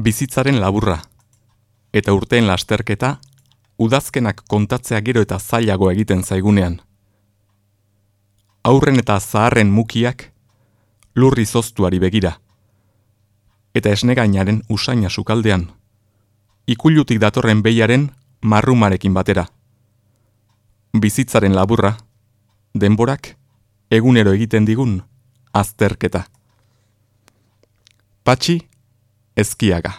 bizitzaren laburra, eta urteen lasterketa, udazkenak kontatzea gero eta zailago egiten zaigunean. Aurren eta zaharren mukiak, lurri zoztuari begira, eta esnegainaren usaina sukaldean, ikulutik datorren behiaren marrumarekin batera. Bizitzaren laburra, denborak, egunero egiten digun, azterketa. Patxi, ezkiaga.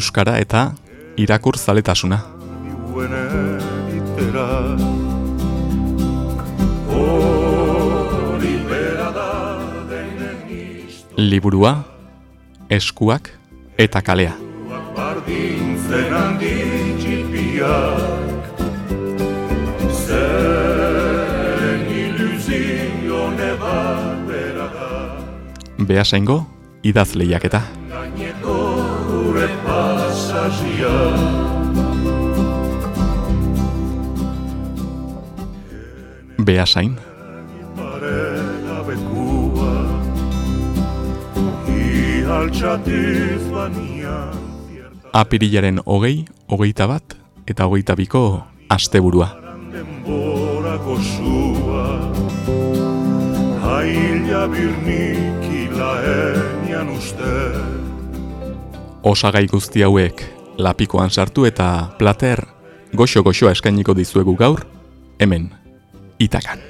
Euskara eta irakur zaletasuna. Liburua, eskuak eta kalea. Beasaingo, idaz lehiaketa. Beasain. Apirilaren hogei, hogeita bat, eta hogeita biko asteburua. Haila birnikila enian uste osagai guzti hauek lapikoan sartu eta plater goxo goxoa eskainiko dizuegu gaur hemen itakan.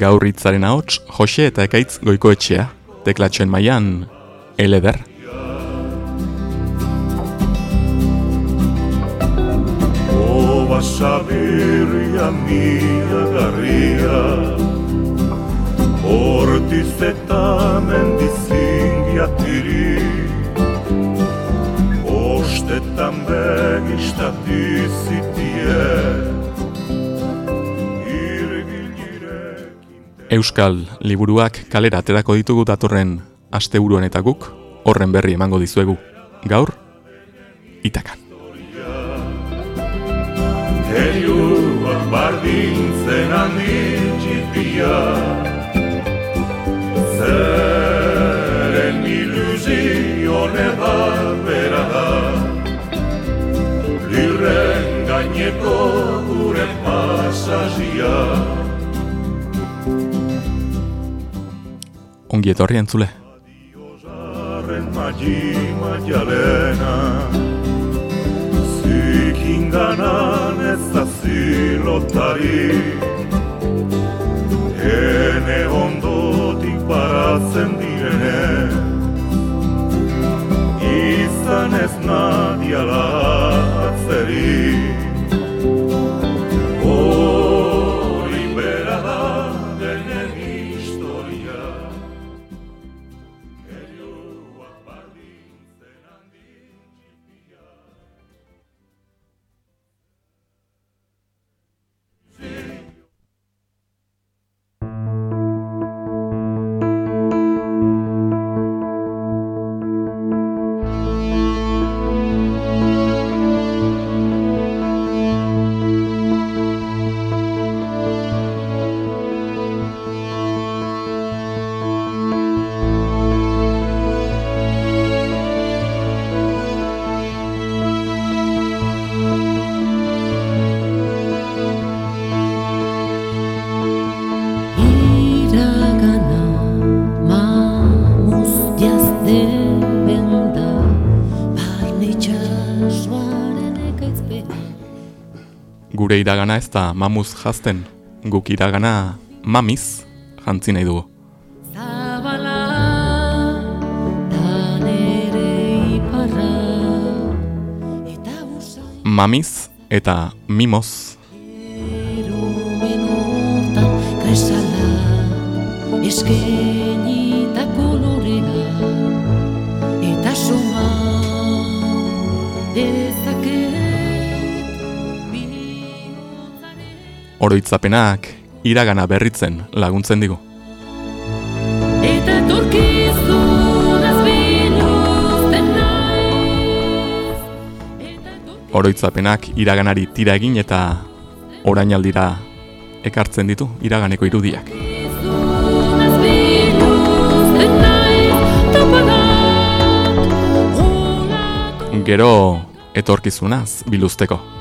Gaur hitzaren ahots Jose eta Ekaitz goikoetxea teklatxoen mailan eleder Sabirria mia garria Hortiz eta mendizingia tiri Ostetan begistati zitie Euskal liburuak kalera aterako ditugu datorren asteburuan eta guk horren berri emango dizuegu. Gaur, itakan. Heliuak bardintzen handi txipia Zeren iluzio nebar bera da. Lirren gaineko gure pasazia. Ongi etorri entzule. Adiosaren magi inganan ez da zilotari. Hene ondotik baratzen direne Izan ez nadiala iragana ez da mamuz jazten, guk iragana mamiz jantzi nahi dugu. Mamiz eta mimoz. Oroitzapenak iragana berritzen laguntzen digu. Eta Oroitzapenak iraganari tira egin eta orainaldira ekartzen ditu iraganeko irudiak. Gero etorkizunaz biluzteko.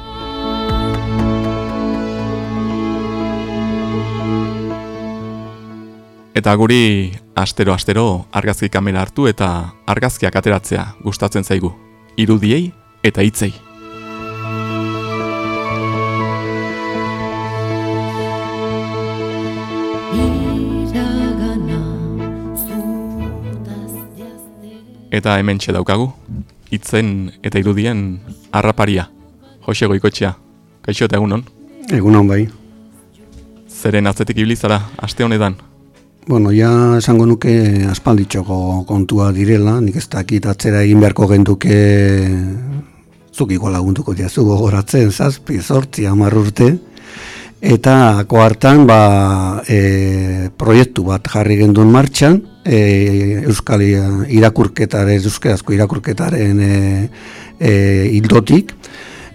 Eta guri astero astero argazki kamera hartu eta argazkiak ateratzea gustatzen zaigu. Irudiei eta hitzei. Eta hemen daukagu, hitzen eta irudien harraparia. Jose goikotxea, kaixo eta egunon? Egunon bai. Zeren atzetik ibilizara, aste honetan? Bueno, ja esango nuke aspalditxoko kontua direla, nik ez dakit atzera egin beharko genduke zukiko laguntuko diazu gogoratzen, zazpi, sortzi, amar urte, eta koartan ba, e, proiektu bat jarri gendun martxan, e, Euskal irakurketaren, Euskarazko irakurketaren e, e, hildotik,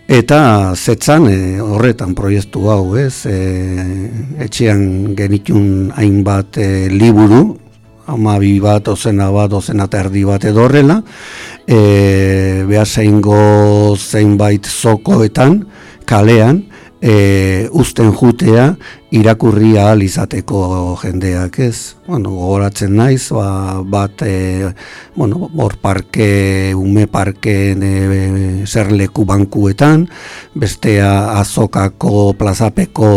Eta zetzan e, horretan proiektu hau, ez, e, etxean genitun hainbat e, liburu, amabi bat, ozena bat, ozena terdi bat edo horrela, e, behar zeingo zeinbait zokoetan, kalean, e, usten jutea, irakurri ahal izateko jendeak, ez? Bueno, gogoratzen naiz, ba, bat, e, bueno, hor parke, ume parke e, zer leku bankuetan, bestea azokako plazapeko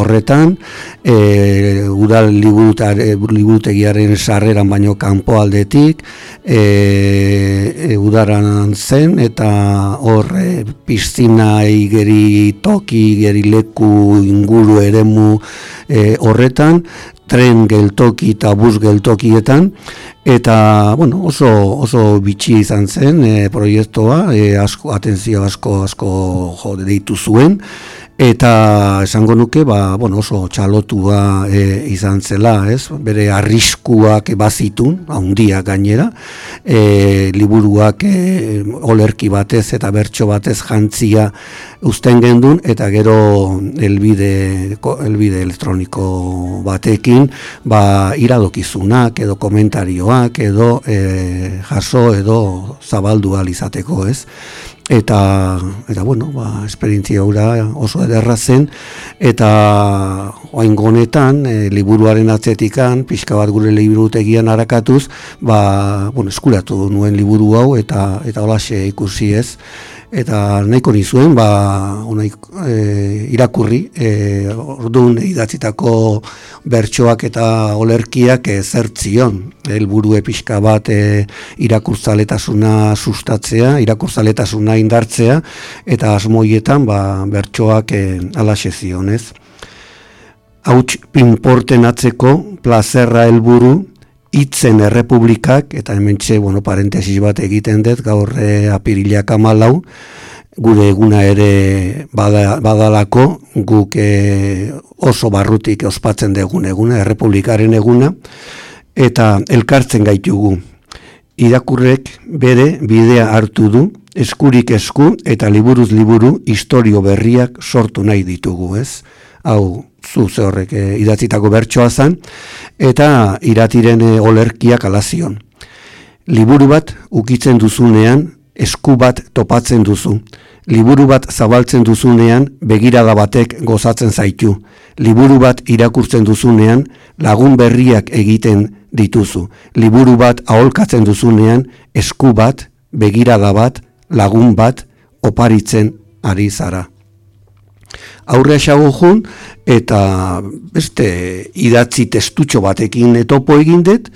horretan, e, udal liburutegiaren sarreran baino kanpo aldetik, e, e, udaran zen, eta hor e, piztina igeri toki, igeri leku inguru ere e, horretan, tren geltoki eta bus geltokietan, eta bueno, oso, oso bitxi izan zen e, proiektua, e, asko, atenzio asko, asko jo, deitu zuen, Eta esango nuke, ba, bueno, oso txalotua e, izan zela, ez? Bere arriskuak bazitun, handia gainera, e, liburuak e, olerki batez eta bertso batez jantzia uzten gendun, eta gero elbide, elbide elektroniko batekin, ba, iradokizunak edo komentarioak edo e, jaso edo zabaldu izateko, ez? Eta eta bueno, ba esperientzia hura oso ederra zen. Eta oraingo honetan e, liburuaren atzetikan pixka bat gure liburutegian arakatuz, ba bueno, eskuratu nuen liburu hau eta eta holaxe ikusi ez eta nahiko nizuen ba e, irakurri e, orduan idatzitako bertsoak eta olerkiak e, zertzion helburu pixka bat e, irakurtzaletasuna sustatzea irakurtzaletasuna indartzea eta asmoietan ba bertsoak e, alaxe zionez hauts pinporten atzeko plazerra helburu itzen errepublikak, eta hemen txe, bueno, parentesis bat egiten dut, gaur e, apirilak amalau, gure eguna ere badalako, guk e, oso barrutik ospatzen dugun eguna, errepublikaren eguna, eta elkartzen gaitugu. Irakurrek bere bidea hartu du, eskurik esku eta liburuz liburu historio berriak sortu nahi ditugu, ez? Hau, zu horrek e, idatzitako bertsoa zen, eta iratiren e, olerkiak alazion. Liburu bat ukitzen duzunean, esku bat topatzen duzu. Liburu bat zabaltzen duzunean, begirada batek gozatzen zaitu. Liburu bat irakurtzen duzunean, lagun berriak egiten dituzu. Liburu bat aholkatzen duzunean, esku bat, begirada bat, lagun bat, oparitzen ari zara. Aurre esago jun, eta beste idatzi testutxo batekin etopo egin dut,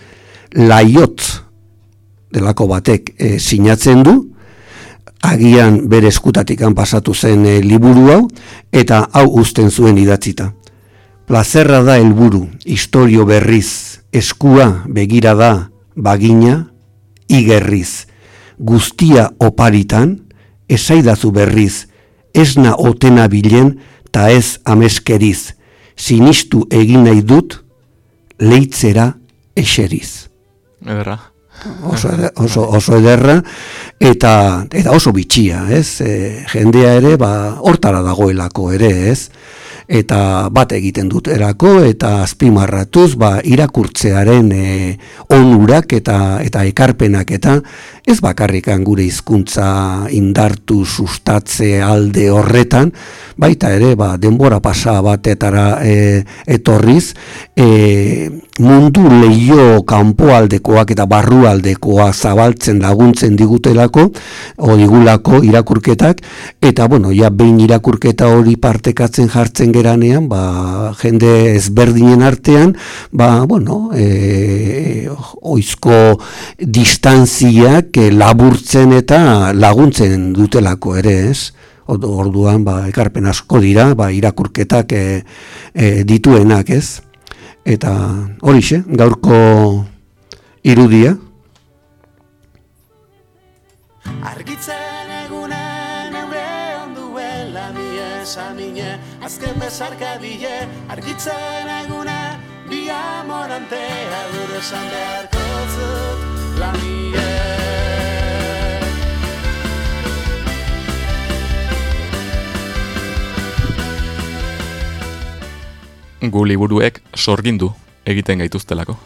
laiot delako batek e, sinatzen du, agian bere eskutatik pasatu zen e, liburu hau, eta hau uzten zuen idatzita. Plazerra da helburu, historio berriz, eskua begira da, bagina, igerriz. Guztia oparitan, esaidazu berriz, esna otena bilen, ta ez ameskeriz. Sinistu egin nahi dut, leitzera eseriz. Ederra. Oso, oso, oso ederra, eta, eta oso bitxia, ez? E, jendea ere, ba, hortara dagoelako ere, ez? Eta bat egiten dut erako eta azpimarratuz ba, irakurtzearen e, onurak eta eta ekarpenak eta ez bakarrikan gure hizkuntza indartu sustatze alde horretan baita ere ba, denbora pasa batetara e, etorriz e, mundu leio kanpoaldekoak eta barrualdekoa zabaltzen laguntzen digutelako o digulako irakurketak eta bueno ja behin irakurketa hori partekatzen jartzen geranean ba, jende ezberdinen artean ba bueno e, oizko distantziak laburtzen eta laguntzen dutelako ere ez orduan ba, ekarpen asko dira ba, irakurketak e, e, dituenak ez eta horixe, gaurko irudia. Argitzen argitzen egunen bi amorantea dure esan beharko zut, la gu liburuek sorgindu egiten gaituztelako.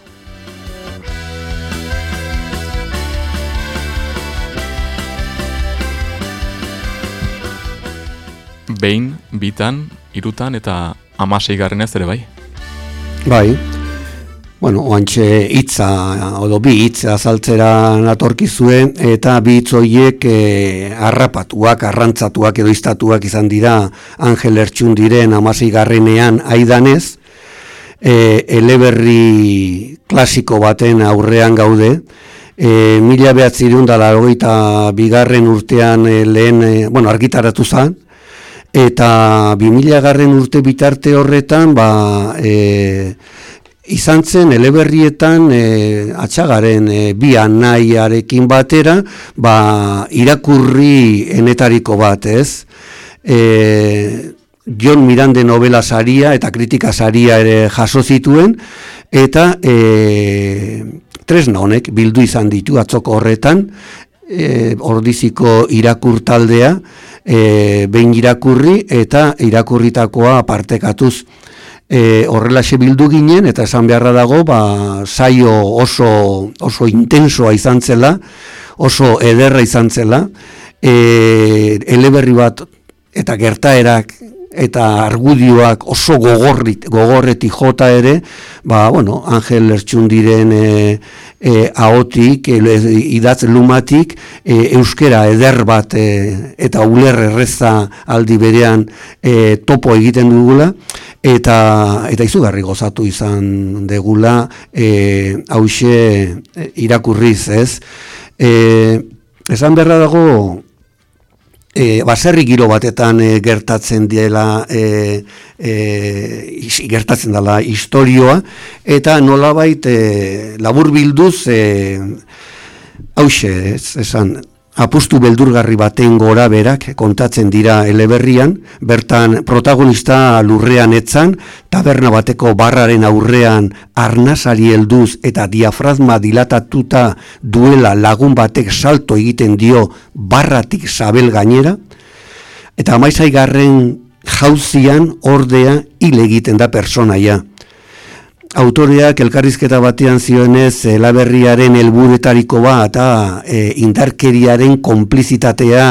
Behin, bitan, irutan eta amasei ez ere bai? Bai, bueno, oantxe hitza, odo bi hitza azaltzera natorki zuen, eta bi hitzoiek e, arrapatuak, arrantzatuak edo iztatuak izan dira Angel Ertxundiren amasei garrenean aidanez, e, eleberri klasiko baten aurrean gaude, e, mila behatzirun dala bigarren urtean e, lehen, e, bueno, argitaratu zan, eta bi mila garren urte bitarte horretan, ba, e, izan zen eleberrietan e, atxagaren e, bi anaiarekin batera ba, irakurri enetariko bat, ez? E, John Mirande novela saria eta kritika saria ere jaso zituen eta e, tresna honek bildu izan ditu atzoko horretan e, ordiziko irakurtaldea e, behin irakurri eta irakurritakoa partekatuz. E, horrelaxe bildu ginen eta esan beharra dago ba, saio oso, oso intensoa izan zela, oso ederra izan zela, e, eleberri bat eta gertaerak eta argudioak oso gogorrit, gogorreti jota ere, ba, bueno, Angel Lertxundiren e, e, aotik, e, idatz lumatik, e, euskera eder bat e, eta uler erreza aldi berean e, topo egiten dugula, eta eta izugarri gozatu izan degula e, hause irakurriz, ez? E, esan berra dago, e, baserri giro batetan e, gertatzen dela e, e, gertatzen dela historioa eta nolabait e, labur bilduz e, hause esan apustu beldurgarri baten gora berak kontatzen dira eleberrian, bertan protagonista lurrean etzan, taberna bateko barraren aurrean arnazari helduz eta diafragma dilatatuta duela lagun batek salto egiten dio barratik sabel gainera, eta amaizaigarren jauzian ordea hil egiten da personaia autoreak elkarrizketa batean zioenez elaberriaren helburetariko bat eta e, indarkeriaren konplizitatea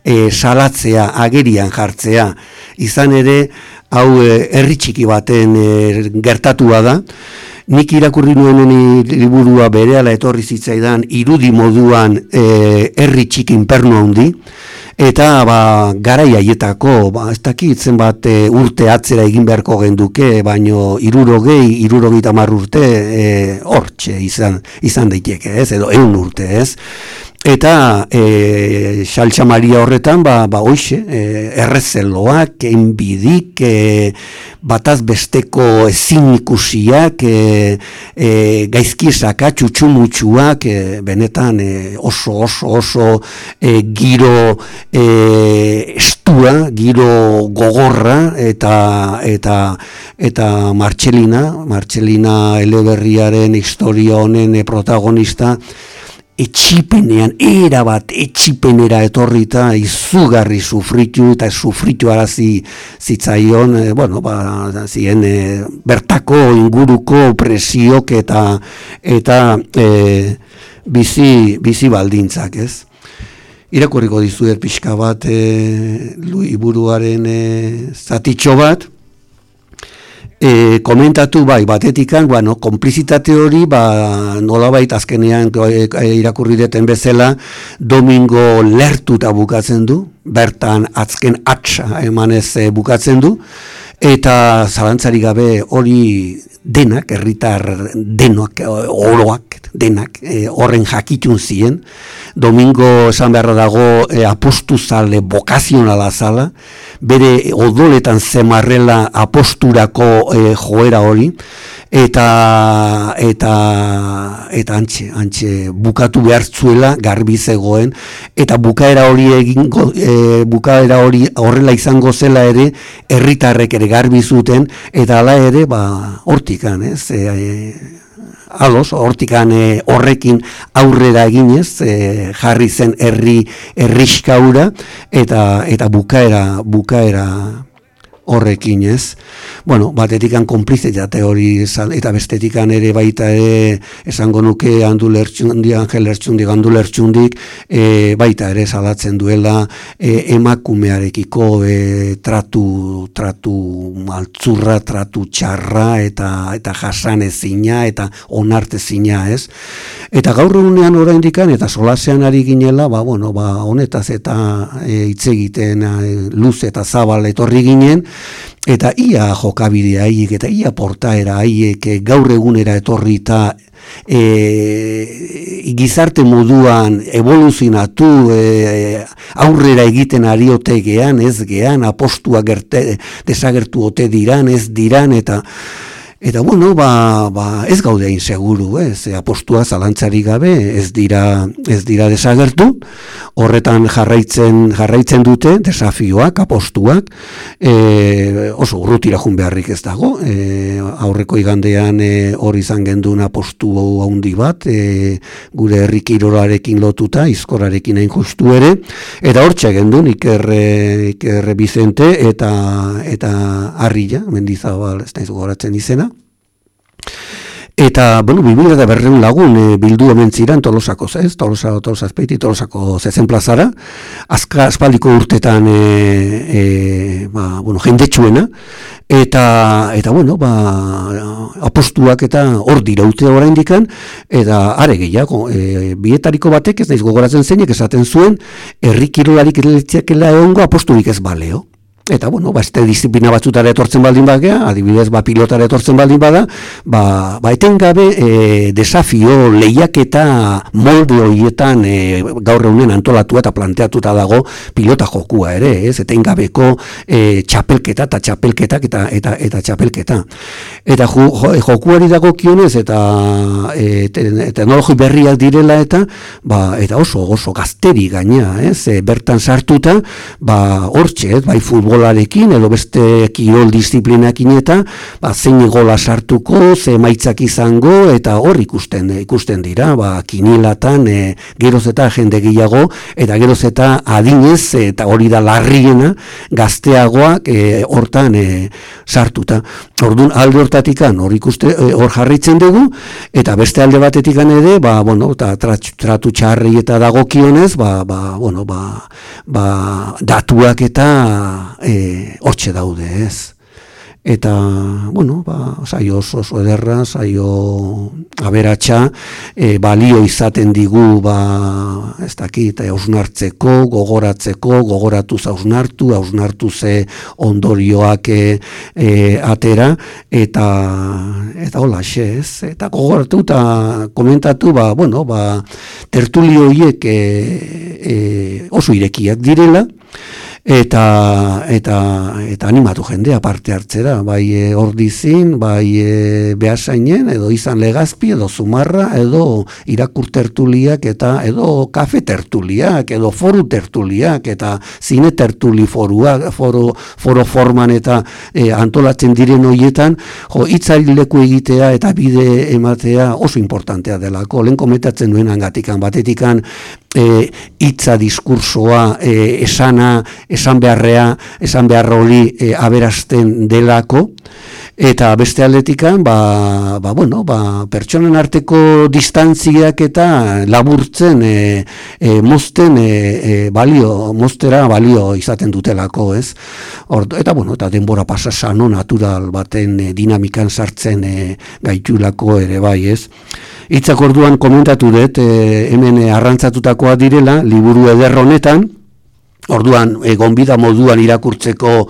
e, salatzea, agerian jartzea. Izan ere, hau herri txiki baten e, gertatua da, nik irakurri nuenen liburua berehala etorri zitzaidan irudi moduan e, herri txikin pernu handi, eta ba, garai haietako, ba, ez dakit zenbat e, urte atzera egin beharko genduke, baino irurogei, irurogei tamar urte, e, hortxe izan, izan daiteke, ez, edo eun urte, ez, Eta e, saltsa maria horretan, ba, ba hoxe, e, errezeloak, enbidik, e, bataz besteko ezin ikusiak, e, e, gaizkizaka, txutxumutxuak, e, benetan e, oso, oso, oso e, giro e, estua, giro gogorra, eta, eta, eta Martxelina, Martxelina eleberriaren historia honen protagonista, etxipenean, era bat etxipenera etorrita izugarri sufritu eta sufritu arazi zitzaion, e, bueno, ba, zien, e, bertako inguruko presiok eta eta e, bizi, bizi baldintzak, ez? Irakurriko dizuet pixka bat e, lui buruaren e, zatitxo bat, e, komentatu bai batetikan bueno konplizitate hori ba nolabait azkenean e, irakurri deten bezala domingo lertuta bukatzen du bertan azken atxa emanez e, bukatzen du eta zalantzari gabe hori denak herritar denoak oroak denak e, horren jakitun ziren domingo esan beharra dago e, apostuzale bokazionala zala bere odoletan zemarrela aposturako e, joera hori eta eta eta antxe, antxe bukatu behartzuela garbi zegoen eta bukaera hori egingo e, bukaera hori horrela izango zela ere herritarrek ere garbi zuten eta hala ere ba hortikan ez e, e alos, hortikan e, horrekin aurrera eginez, e, jarri zen herri herriskaura eta eta bukaera bukaera horrekin ez. Bueno, batetikan konplizitate hori eta bestetikan ere baita ere esango nuke handu lertxundi, angel lertxundi, gandu lertxundik e, baita ere salatzen duela e, emakumearekiko e, tratu, tratu maltzurra, tratu txarra eta eta jasan ezina eta onarte zina ez. Eta gaur egunean oraindikan eta solasean ari ginela, ba, bueno, ba, honetaz eta e, hitz egiten e, luz eta zabal etorri ginen, eta ia jokabidea haiek eta ia portaera haiek eh, gaur egunera etorri eta e, gizarte moduan evoluzinatu e, aurrera egiten ariote gean, ez gean, apostua gerte, desagertu ote diran, ez diran, eta Eta bueno, ba, ba ez gaude inseguru, ez, apostua zalantzari gabe, ez dira, ez dira desagertu, horretan jarraitzen, jarraitzen dute desafioak, apostuak, e, oso urrutira jun beharrik ez dago, e, aurreko igandean e, hori izan gendun apostu handi bat, e, gure herrik irorarekin lotuta, izkorarekin hain justu ere, eta hortxe gendun ikerre, ikerre Bizente eta, eta Arrila, mendizabal, ez da izugoratzen izena, Eta, bueno, bimila da berreun lagun e, bildu hemen ziren tolosako, ez? Tolosa, tolosa azpeiti, tolosako zezen plazara. Azka aspaldiko urtetan e, e, ba, bueno, jendetsuena. Eta, eta bueno, ba, apostuak eta hor diraute orain dikan. Eta are gehiago, e, bietariko batek ez naiz gogoratzen zeinek esaten zuen, errikirularik eletziakela egongo aposturik ez baleo. Eta, bueno, ba, este disiplina batzutara etortzen baldin bagea, adibidez, ba, pilotara etortzen baldin bada, ba, ba etengabe e, desafio lehiak eta molde horietan e, gaur egunen antolatu eta planteatuta dago pilota jokua ere, ez? Etengabeko e, txapelketa eta txapelketak eta, eta, eta txapelketa. Eta jo, jokuari dago kionez eta e, teknologi berriak direla eta, ba, eta oso, oso gazteri gaina, ez? E, bertan sartuta, ba, hortxe, ez? Bai, futbol futbolarekin edo beste kirol disiplinakin eta ba, zein gola sartuko, ze maitzak izango eta hor ikusten ikusten dira, ba, kinilatan e, geroz eta jende gehiago eta geroz eta adinez eta hori da larriena gazteagoak e, hortan e, sartuta. Orduan alde hortatikan hor ikuste e, hor jarritzen dugu eta beste alde batetikan ere, ba, bueno, ta, tratu txarri eta dagokionez, ba, ba, bueno, ba, ba, datuak eta e, hortxe daude ez. eta, bueno, ba, saio oso, oso ederra, saio aberatsa, e, balio izaten digu, ba, ez dakit, hausnartzeko, gogoratzeko, gogoratu zausnartu, hausnartu ze ondorioak e, atera, eta, eta hola, ez, eta gogoratu eta komentatu, ba, bueno, ba, tertulioiek e, e, oso irekiak direla, eta eta eta animatu jendea parte hartzera. Bai e, ordizin bai e, behasainen edo izan legazpi edo zumarra edo irakur tertuliak eta edo kafe tertuliak edo foru tertuliak eta zine tertuli forua foro, foro forman eta e, antolatzen diren hoietan jo leku egitea eta bide ematea oso importantea delako. Lehen kometatzen duen angatikan batetikan e, itza diskursoa e, esana esan beharrea esan behar hori e, aberasten delako. Eta beste aldetikan ba, ba, bueno, ba, pertsonen arteko distantziak eta laburtzen e, e, mozten e, e, balio moztera balio izaten dutelako ez? Ordo, eta bueno eta denbora pasa sano natural baten e, dinamikan sartzen e, gaitulako ere bai ez? Itzak orduan komentatu dut, e, hemen arrantzatutakoa direla, liburu eder honetan, orduan, e, gonbida moduan irakurtzeko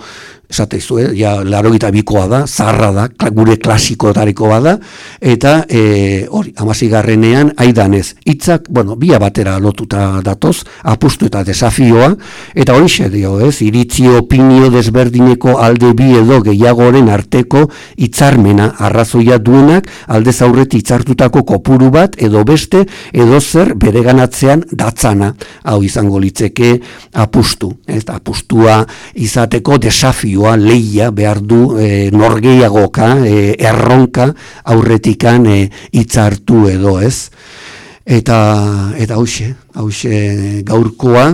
esate zuen, ja, laro bikoa da, zarra da, gure klasiko tariko bada, eta e, hori, amazigarrenean, aidanez, hitzak, bueno, bia batera lotuta datoz, apustu eta desafioa, eta hori xe dio, ez, iritzi opinio desberdineko alde bi edo gehiagoren arteko hitzarmena arrazoia duenak, alde zaurret hitzartutako kopuru bat, edo beste, edo zer bereganatzean datzana, hau izango litzeke apustu, ez, apustua izateko desafio joa leia behar du e, norgeiagoka, e, erronka aurretikan e, itzartu edo ez. Eta, eta hause, hause gaurkoa,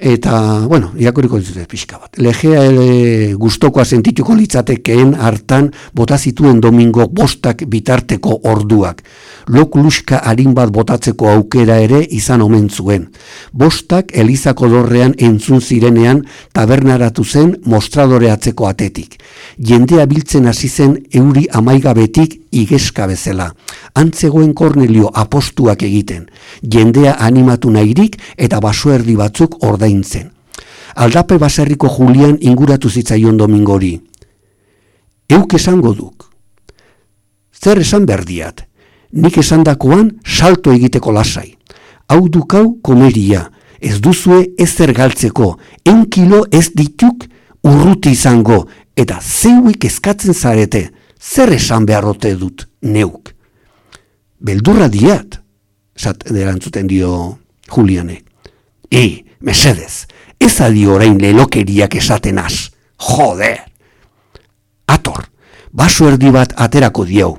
eta, bueno, irakuriko dituzte pixka bat. Legea ere guztokoa sentituko litzatekeen hartan bota zituen domingo bostak bitarteko orduak lokuluska harin bat botatzeko aukera ere izan omen zuen. Bostak Elizako dorrean entzun zirenean tabernaratu zen mostradoreatzeko atetik. Jendea biltzen hasi zen euri amaigabetik igeska bezala. Antzegoen Kornelio apostuak egiten. Jendea animatu nahirik eta basoerdi batzuk ordaintzen. Aldape baserriko Julian inguratu zitzaion domingori. Euk esango duk. Zer esan berdiat, nik esandakoan salto egiteko lasai. Hau dukau komeria, ez duzue ez galtzeko, en kilo ez dituk urruti izango, eta zeuik eskatzen zarete, zer esan beharrote dut neuk. Beldurra diat, zat derantzuten dio Juliane. E, mesedez, ez adi orain lelokeriak esaten az, joder! Ator, baso erdi bat aterako diau,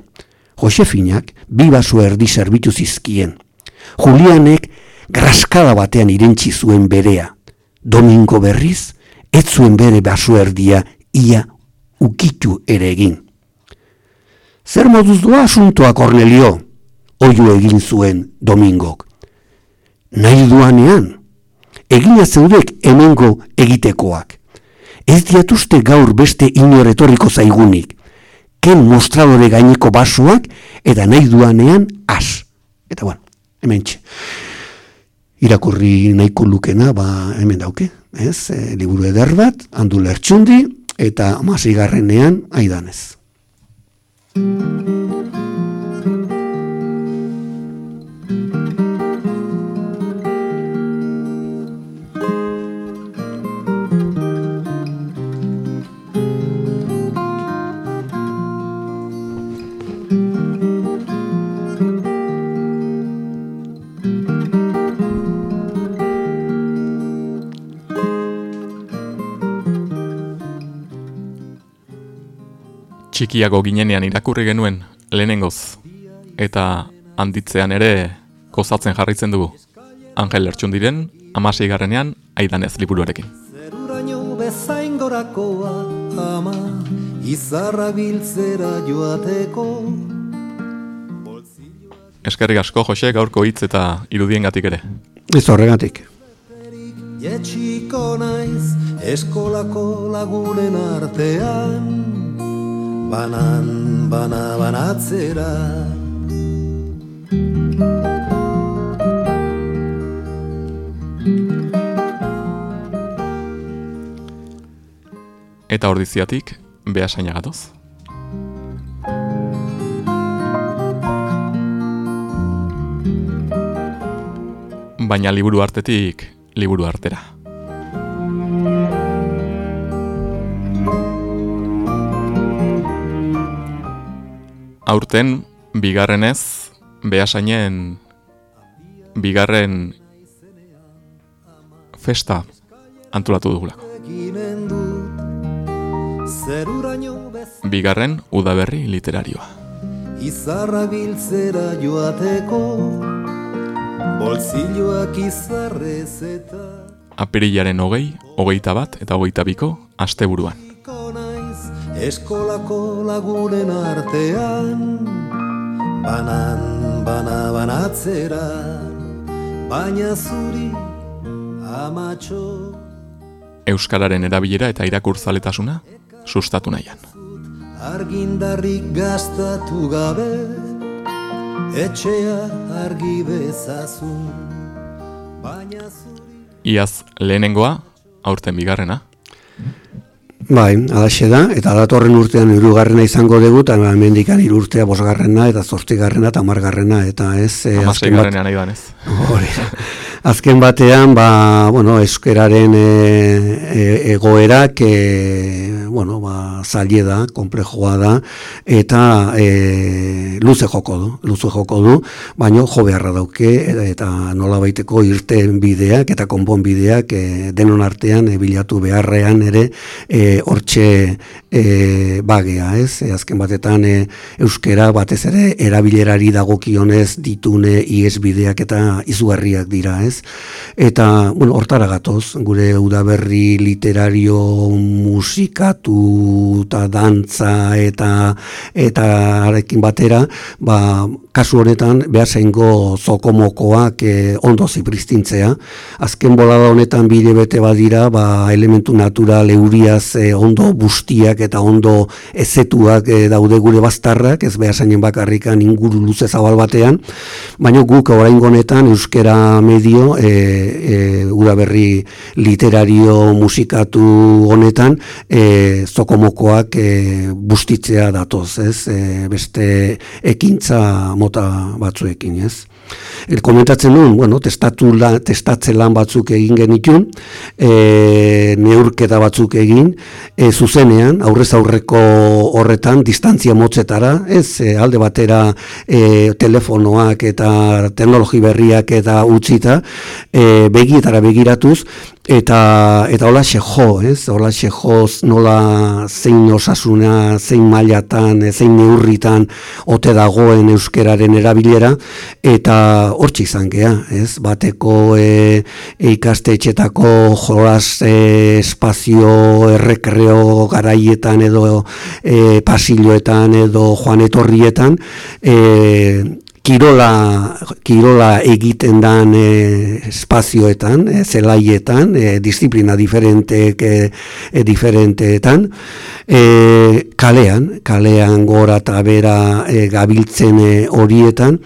Josefinak bi baso erdi zerbitu zizkien. Julianek graskada batean irentzi zuen berea. Domingo berriz, ez zuen bere baso erdia ia ukitu ere egin. Zer moduz doa asuntoa Cornelio? Oio egin zuen Domingok. Nahi duanean, egina zeudek hemengo egitekoak. Ez diatuzte gaur beste inoretoriko zaigunik ken mostradore gaineko basuak, eta nahi duanean az. Eta bueno, hemen txe. Irakurri nahiko lukena, ba, hemen dauke, ez? E, liburu eder bat, handu lertxundi, eta masigarrenean aidanez. Txikiago ginenean irakurri genuen lehenengoz eta handitzean ere gozatzen jarritzen dugu. Angel Lertxun diren, amasei garrenean, aidan ez liburuarekin. Zeruraino bezain gorakoa ama, izarra biltzera joateko. Eskerrik asko, Jose, gaurko hitz eta irudien gatik ere. Ez horregatik. Jetxiko naiz, eskolako lagunen artean, banan, bana, banatzera. Eta ordiziatik, behasaina gatoz. Baina liburu artetik, liburu artera. Aurten, bigarrenez, behasainen bigarren festa antolatu dugulako. Bigarren udaberri literarioa. Izarra biltzera joateko Bolzilloak izarrez eta Apirilaren hogei, hogeita bat eta hogeita biko asteburuan. Eskolako lagunen artean Banan, bana, banatzera Baina zuri amatxo. Euskararen erabilera eta irakurtzaletasuna sustatu nahian. Argindarrik gastatu gabe Etxea argi bezazun Baina zuri. Iaz lehenengoa, aurten bigarrena, Bai, alaxe da, eta datorren urtean hirugarrena izango dugu, eta hemendikan hiru urtea bosgarrena, eta zortzigarrena, eta hamargarrena, eta ez... eh, amasei azken bat- nahi danez. Hori da. Azken batean, ba, bueno, euskeraren e, e, egoerak, e, bueno, ba, zaile da, komplejoa da, eta e, luze joko du, luze joko du, baino jo beharra dauke, eta, nola baiteko irten bideak eta konpon bideak e, denon artean e, bilatu beharrean ere e, hortxe e, bagea, ez? E, azken batetan e, euskera batez ere erabilerari dagokionez ditune iesbideak eta izugarriak dira, ez? Eta, bueno, hortara gatoz, gure udaberri literario musikatu eta dantza eta eta arekin batera, ba, kasu honetan behar zaingo zokomokoak e, ondo zipristintzea. Azken bolada honetan bide bete badira, ba, elementu natural euriaz e, ondo bustiak eta ondo ezetuak e, daude gure bastarrak, ez behar zainen bakarrikan inguru luze zabal batean, baina guk oraingo honetan euskera medio e, e, udaberri literario musikatu honetan e, zokomokoak e, bustitzea datoz, ez? E, beste ekintza mota batzuekin, ez? E, komentatzen nuen, bueno, testatu la, testatze lan batzuk egin genitun, e, neurketa batzuk egin, e, zuzenean, aurrez aurreko horretan, distantzia motzetara, ez, e, alde batera e, telefonoak eta teknologi berriak eta utzita, e, begietara begiratuz, eta eta hola jo, ez? Hola joz nola zein osasuna, zein mailatan, zein neurritan ote dagoen euskeraren erabilera eta hortxe izan gea, ez? Bateko e, e, ikastetxetako jolas e, espazio errekreo garaietan edo e, pasilloetan edo joan etorrietan e, kirola, kirola egiten dan e, espazioetan, e, zelaietan, e, disiplina diferentek, e, e, diferenteetan, e, kalean, kalean gora eta bera e, gabiltzen horietan,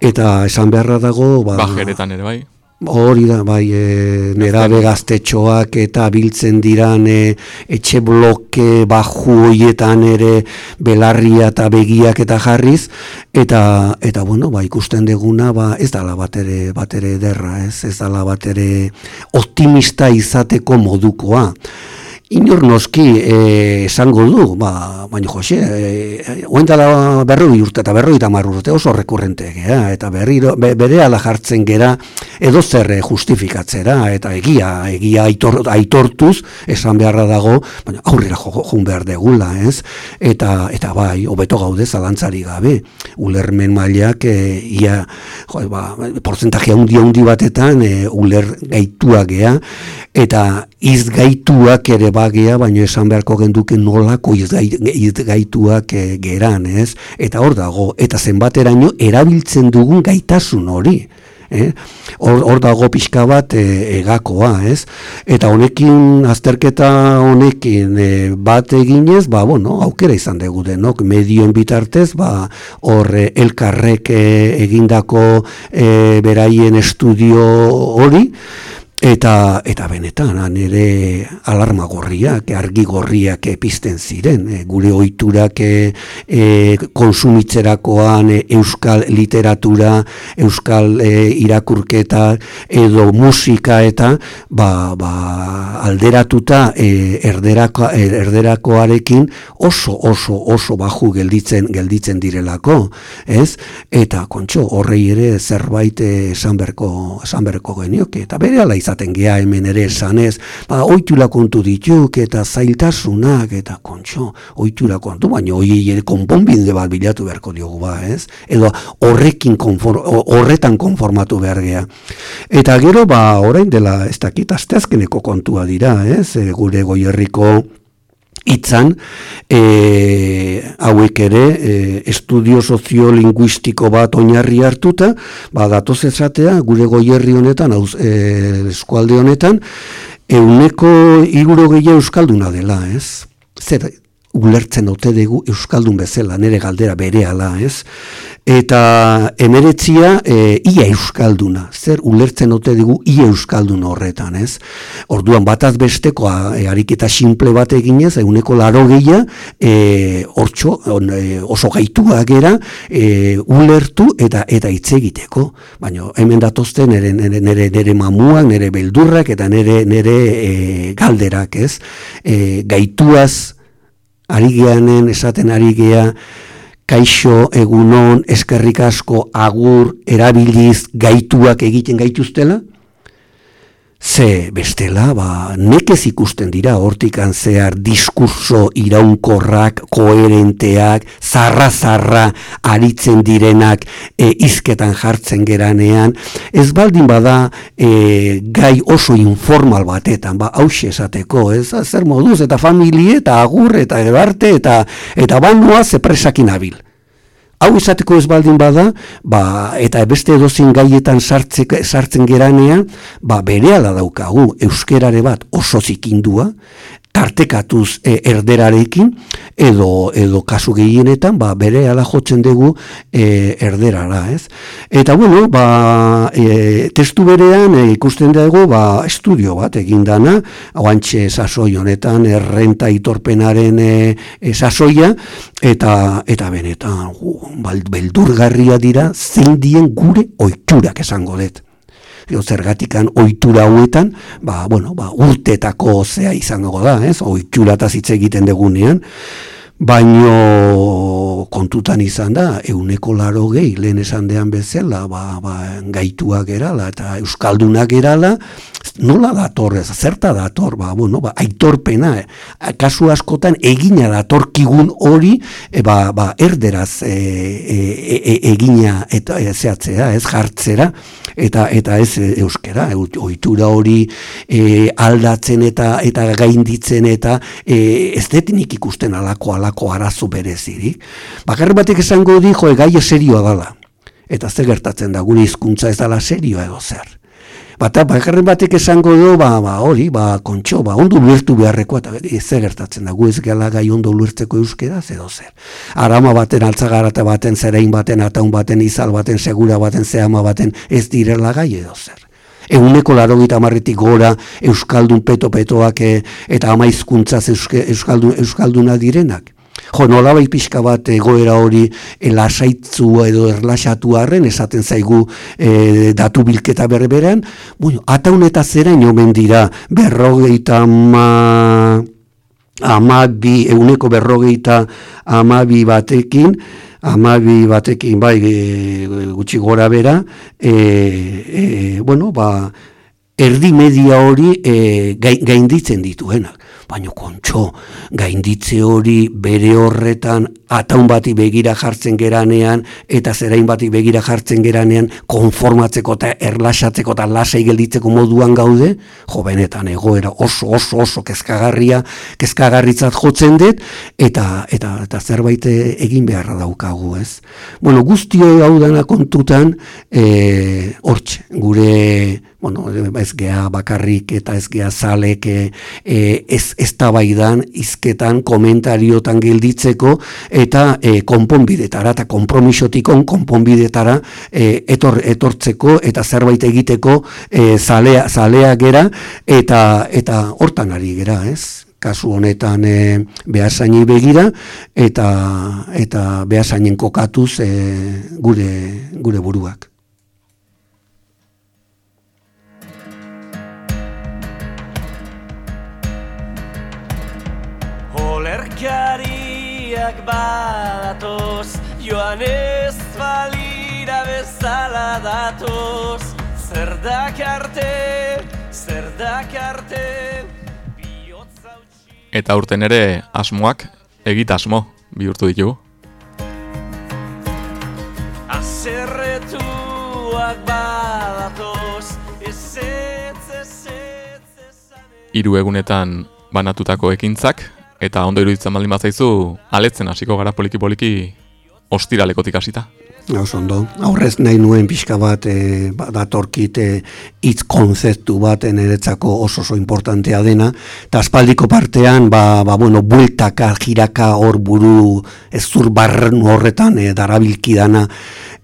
eta esan beharra dago... Ba, Bajeretan ere bai. Hori da, bai, e, nerabe gaztetxoak eta biltzen diran e, etxe bloke baju hoietan ere belarria eta begiak eta jarriz, eta, eta bueno, ba, ikusten deguna, ba, ez dala bat ere, bat ere derra, ez, ez dala bat ere optimista izateko modukoa. Inor noski e, esango du, ba, baina jose, e, oen dela berroi urte eta berroi tamar urte oso rekurrente gea, eta berriro, be, bere ala jartzen gera edo zer eh, justifikatzera, eta egia, egia aitor, aitortuz, esan beharra dago, baina aurrera jo, jun behar degula, ez? Eta, eta bai, hobeto gaude zalantzari gabe, ulermen mailak, e, ia, jo, ba, porcentaje handi handi batetan, e, uler gaitua gea, eta izgaituak ere bagea, baina esan beharko genduke nolako izgai- izgaituak e, geran, ez? Eta hor dago, eta zenbateraino erabiltzen dugun gaitasun hori. Eh? Hor, hor dago pixka bat e, egakoa, ez? Eta honekin, azterketa honekin e, bat eginez, ba, bueno, aukera izan dugu denok, medioen bitartez, ba, hor elkarrek e, egindako e, beraien estudio hori, Eta, eta benetan, nire alarma gorriak, argi gorriak pizten ziren, e, gure ohiturak e, e, konsumitzerakoan e, euskal literatura, euskal e, irakurketa edo musika eta ba, ba, alderatuta e, erderako, erderakoarekin oso oso oso baju gelditzen gelditzen direlako, ez? Eta kontxo, horrei ere zerbait esan berko, esan berko genioke, eta bere ala izaten gea hemen ere esanez, ba, oitula kontu dituk eta zailtasunak eta kontxo, oitula kontu, baina hoi ere konponbide bat bilatu beharko diogu ba, ez? Edo horrekin konfor, horretan konformatu behar gea. Eta gero, ba, orain dela, ez dakit, asteazkeneko kontua dira, ez? E, gure goierriko itzan, e, hauek ere, e, estudio soziolinguistiko bat oinarri hartuta, ba, datoz esatea, gure goierri honetan, hauz, e, eskualde honetan, euneko iguro gehiago euskalduna dela, ez? Zer, ulertzen ote dugu euskaldun bezala, nire galdera berehala, ez? Eta emeretzia e, ia euskalduna, zer ulertzen ote dugu ia euskaldun horretan, ez? Orduan bataz besteko e, ariketa simple bat eginez, eguneko laro gehia, e, e, oso gaitua gera, e, ulertu eta eta hitz egiteko. Baina hemen datozte nere, nere, nere, nere mamuak, nere beldurrak eta nere, nere e, galderak, ez? E, gaituaz, ari geanen, esaten ari gea, kaixo, egunon, eskerrik asko, agur, erabiliz, gaituak egiten gaituztela? Ze bestela, ba, nekez ikusten dira hortikan zehar diskurso iraunkorrak, koherenteak, zarra-zarra aritzen direnak e, izketan jartzen geranean. Ez baldin bada e, gai oso informal batetan, ba, hause esateko, ez? Zer moduz, eta familie, eta agur, eta ebarte, eta, eta banua zepresakin abil hau esateko ez baldin bada, ba, eta beste edozin gaietan sartzek, sartzen geranean, ba, bere daukagu euskerare bat oso zikindua, tartekatuz e, erderarekin edo edo kasu gehienetan ba bere ala jotzen dugu e, erderara, ez? Eta bueno, ba, e, testu berean e, ikusten dugu ba estudio bat egindana, hauantxe sasoi honetan errenta itorpenaren e, e, sasoia eta eta benetan beldurgarria dira zein dien gure ohiturak esango dut jo zergatikan ohitura hauetan, ba, bueno, ba, urtetako zea izango da, ez? Ohitura hitz egiten degunean, baino kontutan izan da euneko laro gehi lehen esan dean bezala ba, ba, gaituak erala eta euskaldunak erala nola dator ez, zerta dator ba, bueno, ba, aitorpena eh? kasu askotan egina datorkigun hori e, ba, ba, erderaz e, e, e, egina eta e, zehatzea, ez jartzera eta eta ez euskera ohitura hori aldatzen eta eta gainditzen eta e, ez detinik ikusten alako alako arazo berezirik. Bakarri batek esango di, jo, gai serioa dala. Eta zer gertatzen da, gure hizkuntza ez dala serioa edo zer. Bata, bakarren batek esango du, ba, ba, hori, ba, kontxo, ba, ondo luertu beharrekoa, eta zer gertatzen da, gu ez gala gai ondo luertzeko euskera, edo zer. Arama baten, altzagarata baten, zerein baten, ataun baten, izal baten, segura baten, zehama baten, ez direla gai edo zer. Eguneko laro gita marretik gora, euskaldun peto-petoak, eh, eta ama izkuntzaz euskaldun, euskalduna direnak. Jo, nolabait pixka bat egoera hori elasaitzu edo erlaxatu harren, esaten zaigu e, datu bilketa berberean, bueno, ataun eta zera inomen dira berrogeita ama, amabi, euneko berrogeita amabi batekin, amabi batekin, bai, e, gutxi gora bera, e, e, bueno, ba, erdi media hori e, gainditzen dituenak. Baino kontxo, gainditze hori bere horretan ataun bati begira jartzen geranean, eta zerain bati begira jartzen geranean, konformatzeko eta erlasatzeko eta lasai gelditzeko moduan gaude, jo benetan egoera oso oso oso kezkagarria, kezkagarritzat jotzen dut, eta, eta, eta zerbait egin beharra daukagu, ez? Bueno, guztio hau dana kontutan, e, hortxe, gure bueno, ez gea bakarrik eta ez gea zalek e, ez, ez tabaidan, izketan, komentariotan gelditzeko eta e, konponbidetara eta kompromisotikon konponbidetara e, etor, etortzeko eta zerbait egiteko e, zalea, zalea gera eta eta hortan ari gera, ez? kasu honetan e, behasaini begira eta eta behasainen kokatuz e, gure gure buruak. Olerkariak badatoz Joan ez balira bezala datoz Zer dakarte, zer dakarte Eta urten ere asmoak egit asmo bihurtu ditugu. Azerretuak badatoz Hiru egunetan banatutako ekintzak eta ondo iruditzen baldin bazaizu aletzen hasiko gara poliki poliki ostiralekotik hasita. Oso ondo, aurrez nahi nuen pixka bat e, datorkit e, konzeptu bat eneretzako oso oso importantea dena, eta aspaldiko partean, ba, ba bueno, bueltaka, jiraka hor buru ez barren horretan e, darabilki dana,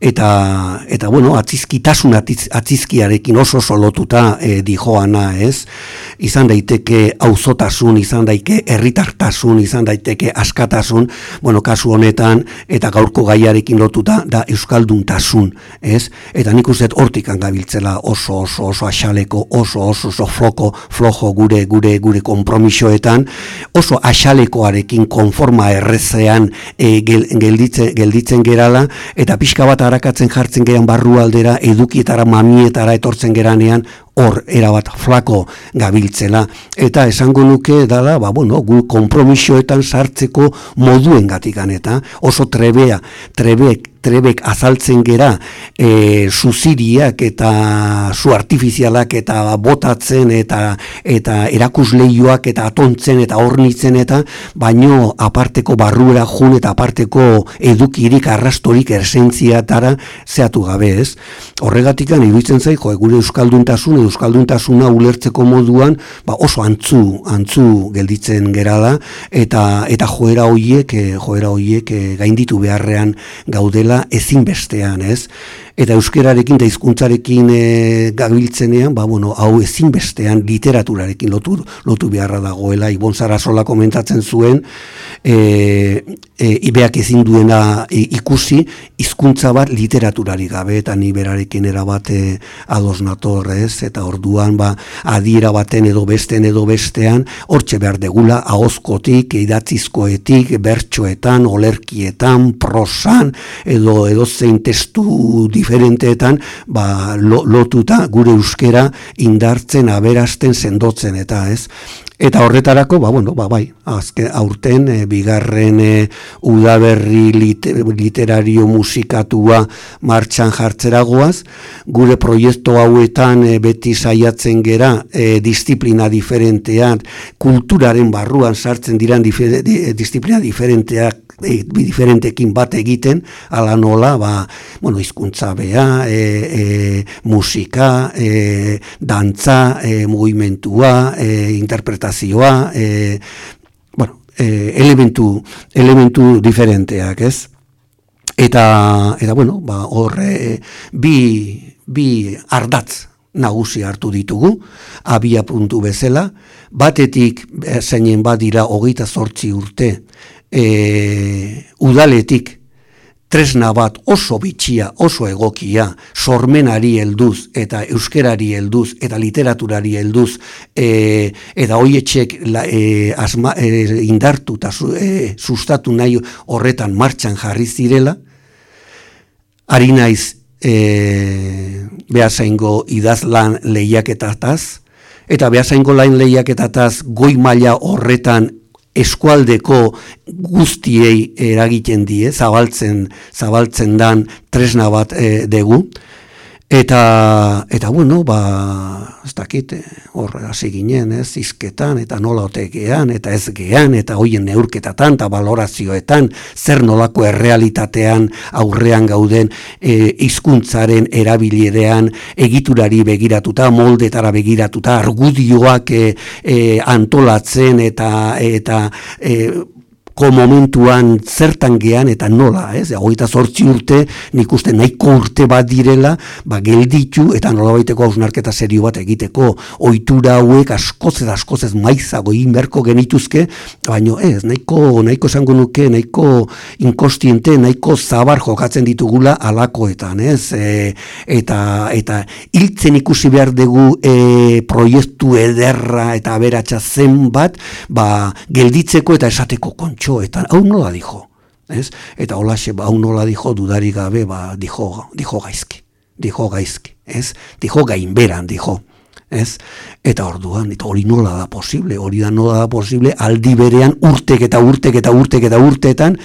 eta eta bueno, atzizkitasun atzizkiarekin oso oso lotuta e, dijoana, ez? Izan daiteke auzotasun, izan daiteke herritartasun, izan daiteke askatasun, bueno, kasu honetan eta gaurko gaiarekin lotuta da euskalduntasun, ez? Eta nik uste hortik gabiltzela oso oso oso axaleko, oso oso oso floko, flojo gure gure gure konpromisoetan, oso axalekoarekin konforma errezean e, gelditzen, gelditzen gerala, eta pixka bat arakatzen jartzen geran barrualdera, edukietara, mamietara etortzen geranean, hor erabat flako gabiltzela. Eta esango nuke dala ba bueno gu konpromisoetan sartzeko moduen gatikan eta oso trebea trebek trebek azaltzen gera e, suziriak eta zu artifizialak eta botatzen eta eta erakusleioak eta atontzen eta hornitzen eta baino aparteko barruera jun eta aparteko edukirik arrastorik ersentziatara zeatu gabe ez? Horregatikan iruditzen zait jo gure euskalduntasun euskalduntasuna ulertzeko moduan ba oso antzu antzu gelditzen gerala eta eta joera hoiek eh, joera hoiek eh, gainditu beharrean gaudela ezinbestean, ez? eta euskerarekin eta hizkuntzarekin e, gabiltzenean, ba, bueno, hau ezinbestean literaturarekin lotu, lotu beharra dagoela, Ibon Zarazola komentatzen zuen, e, e, ibeak ezin duena ikusi, hizkuntza bat literaturari gabe, eta ni berarekin erabat e, ados natorrez, eta orduan, ba, adiera baten edo besten edo bestean, hortxe behar degula, ahozkotik, idatzizkoetik, bertsoetan, olerkietan, prosan, edo edo zein testu diferenteetan ba, lotuta gure euskera indartzen, aberasten, sendotzen eta ez. Eta horretarako, ba, bueno, ba, bai, azke, aurten, e, bigarren e, udaberri literario musikatua martxan jartzeragoaz, gure proiektu hauetan e, beti saiatzen gera e, disiplina diferentean, kulturaren barruan sartzen diran difer, disiplina diferenteak e, diferentekin bat egiten, ala nola, ba, bueno, izkuntza bea, e, e, musika, e, dantza, e, mugimentua, e, interpretazioa, e, bueno, e, elementu, elementu diferenteak, ez? Eta, eta bueno, ba, horre, bi, bi ardatz nagusi hartu ditugu, abia puntu bezala, batetik zeinen badira hogeita zortzi urte e, udaletik. Tresna bat oso bitxia, oso egokia, sormenari helduz eta euskerari helduz eta literaturari helduz e, eta hoietxek e, e, indartu eta e, sustatu nahi horretan martxan jarri zirela, ari naiz e, behazaingo idazlan lehiaketataz, eta behasaingo lain lehiaketataz goi maila horretan eskualdeko guztiei eragiten die, zabaltzen, zabaltzen dan tresna bat e, dugu. Eta, eta bueno, ba, ez dakit, hor hasi ginen, ez, izketan, eta nola otegean, eta ez gean, eta hoien neurketatan, eta valorazioetan, zer nolako errealitatean aurrean gauden e, izkuntzaren erabilidean, egiturari begiratuta, moldetara begiratuta, argudioak e, e, antolatzen, eta, eta e, ko momentuan zertan gean eta nola, ez? Hogeita zortzi urte, nik uste nahiko urte bat direla, ba, gelditu eta nola baiteko hausnarketa serio bat egiteko ohitura hauek askozez, askozez maizago inberko genituzke, baino ez, nahiko, nahiko esango nuke, nahiko inkostiente, nahiko zabar jokatzen ditugula alakoetan, ez? E, eta, eta hiltzen ikusi behar dugu e, proiektu ederra eta aberatsa zen bat, ba, gelditzeko eta esateko kontxo eta hau nola dijo, ez? Eta holaxe, ba, hau nola dijo, dudari gabe, ba, dijo, dijo gaizki, dijo gaizki, ez? Dijo gainberan, dijo, ez? Eta orduan, eta hori nola da posible, hori da nola da posible, aldi berean urtek eta urtek eta urtek eta urteetan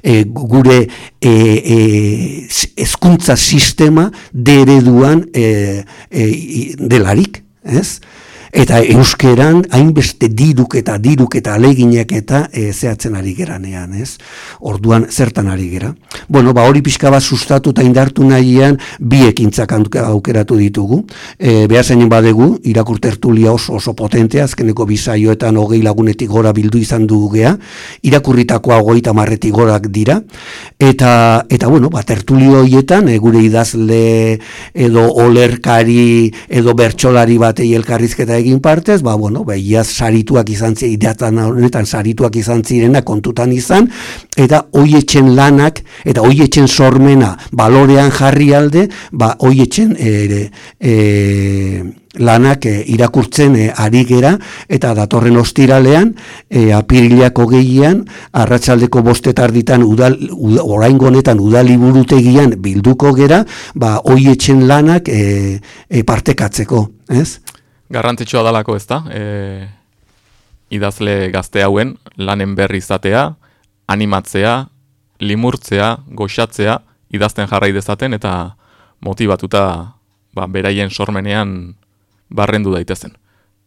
e, gure e, e, ezkuntza sistema dereduan e, e, delarik, ez? Eta euskeran hainbeste diruk eta diruk eta aleginak eta e, zehatzen ari geranean, ez? Orduan zertan ari gera. Bueno, ba hori pixka bat sustatu eta indartu nahian bi ekintzak aukeratu ditugu. E, behar zeinen badegu, irakur tertulia oso, oso potentea, azkeneko bizaioetan hogei lagunetik gora bildu izan dugu gea, irakurritakoa hogeita marretik gorak dira, eta, eta bueno, ba, tertulio hoietan, e, gure idazle edo olerkari edo bertsolari batei elkarrizketa egin partez, ba, bueno, ba, iaz sarituak izan ziren, ideatan honetan sarituak izan zirena kontutan izan, eta hoietzen lanak, eta hoietzen sormena balorean jarri alde, ba, hoietzen e, e, lanak e, irakurtzen e, ari gera, eta datorren ostiralean, e, apirilako gehian, arratsaldeko bostetarditan udal, orain honetan udaliburutegian bilduko gera, ba, hoietzen lanak e, e, partekatzeko, ez? Garrantzitsua dalako ez da, e, idazle gazte hauen lanen berri izatea, animatzea, limurtzea, goxatzea, idazten jarrai dezaten eta motivatuta ba, beraien sormenean barrendu daitezen.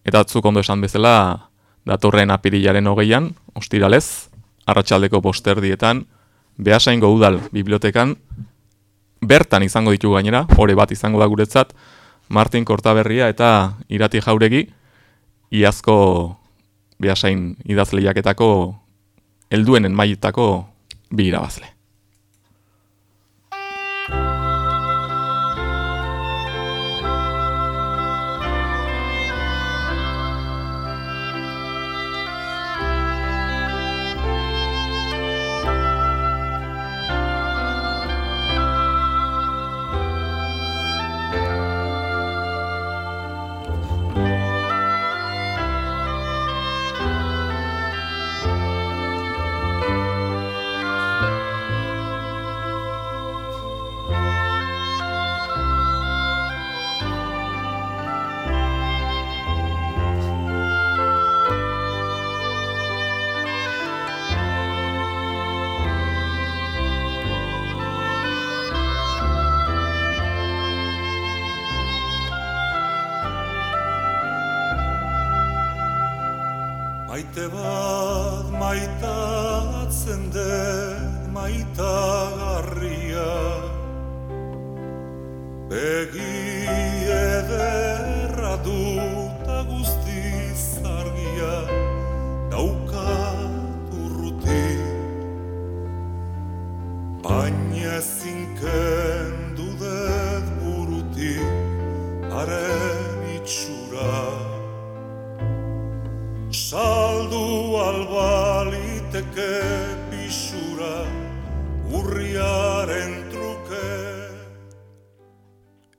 Eta atzuk ondo esan bezala, datorren apirilaren hogeian, ostiralez, arratsaldeko posterdietan, behasaingo udal bibliotekan, bertan izango ditu gainera, ore bat izango da guretzat, Martin Kortaberria eta Irati Jauregi iazko behasain idazleiaketako helduenen mailetako bi irabazle. Maite bat maitatzen den maitagarria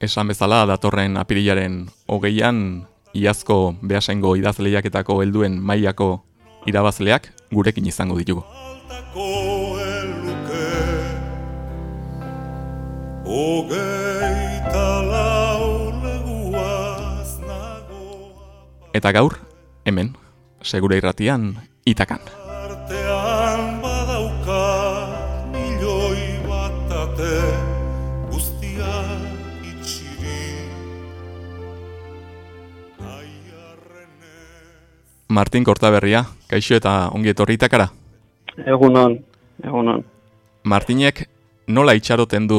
Esan bezala datorren apirilaren hogeian iazko behasengo idazleiaketako helduen mailako irabazleak gurekin izango ditugu. Eta gaur, hemen, segure irratian, itakan. Martin Kortaberria, kaixo eta ongi etorri itakara. Egunon, egunon. Martinek nola itxaroten du,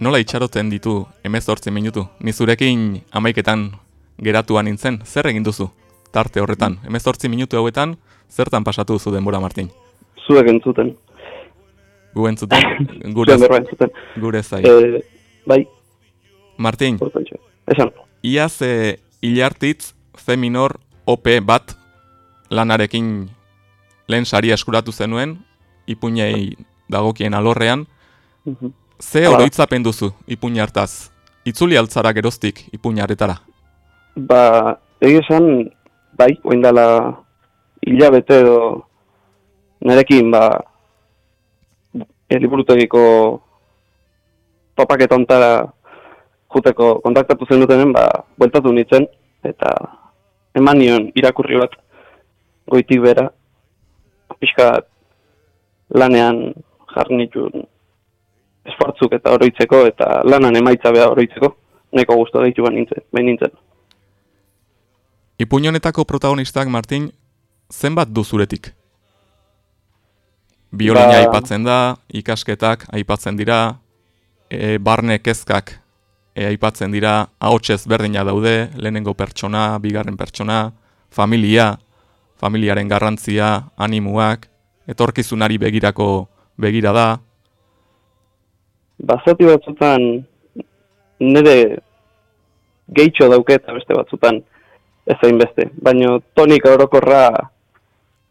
nola itxaroten ditu emezortzi minutu? Ni zurekin amaiketan geratuan nintzen, zer egin duzu? Tarte horretan, emezortzi minutu hauetan, zertan pasatu duzu denbora, Martin? Zuek entzuten. Gu entzuten, gure, entzuten. gure zai. Eh, bai, Martin. Esan. iaz e, hilartitz C minor OP bat lanarekin lehen saria eskuratu zenuen, ipuñei dagokien alorrean, Mhm. ze Hala. oroitzapen duzu ipuñ hartaz? Itzuli altzara geroztik ipuñ harretara. Ba, egia esan, bai, oindala hilabete edo nerekin, ba, e, liburutegiko topaketa ontara juteko kontaktatu zen dutenen, ba, bueltatu nintzen, eta eman nion irakurri bat goitik bera, pixka lanean jarri nituen esfortzuk eta oroitzeko, eta lanan emaitza beha oroitzeko, neko guztu deitu ba nintzen, behin nintzen. Ipuñ honetako protagonistak, Martin, zenbat du zuretik? Biolina Ba- aipatzen da, ikasketak aipatzen dira, e, barne kezkak e, aipatzen dira, ahotsez berdina daude, lehenengo pertsona, bigarren pertsona, familia, familiaren garrantzia, animuak, etorkizunari begirako begira da, Bazati batzutan nire gehitxo dauke eta beste batzutan ez hain beste. Baina tonik orokorra,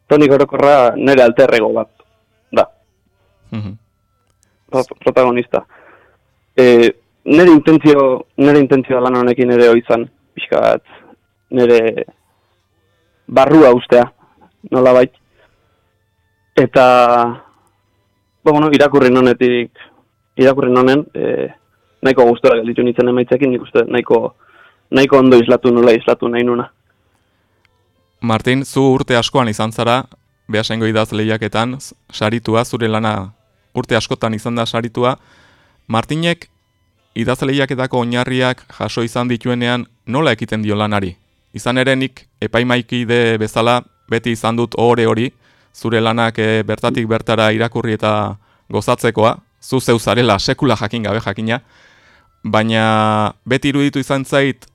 tonik orokorra nire alterrego bat da, Mhm. pro- protagonista. E, nire intentzio, nire intentzio lan honekin ere oizan, pixka bat, nire barrua ustea, nola bait. Eta, ba, bueno, irakurri nonetik, irakurri nonen, e, nahiko gustora gelditu nintzen emaitzekin, nik uste nahiko, nahiko ondo islatu nola islatu nahi nuna. Martin, zu urte askoan izan zara, behasengo idaz lehiaketan, saritua, zure lana urte askotan izan da saritua. Martinek idaz lehiaketako oinarriak jaso izan dituenean nola ekiten dio lanari? Izan ere nik epaimaikide bezala beti izan dut ohore hori, zure lanak eh, bertatik bertara irakurri eta gozatzekoa, zu zeu zarela sekula jakin gabe jakina, baina beti iruditu izan zait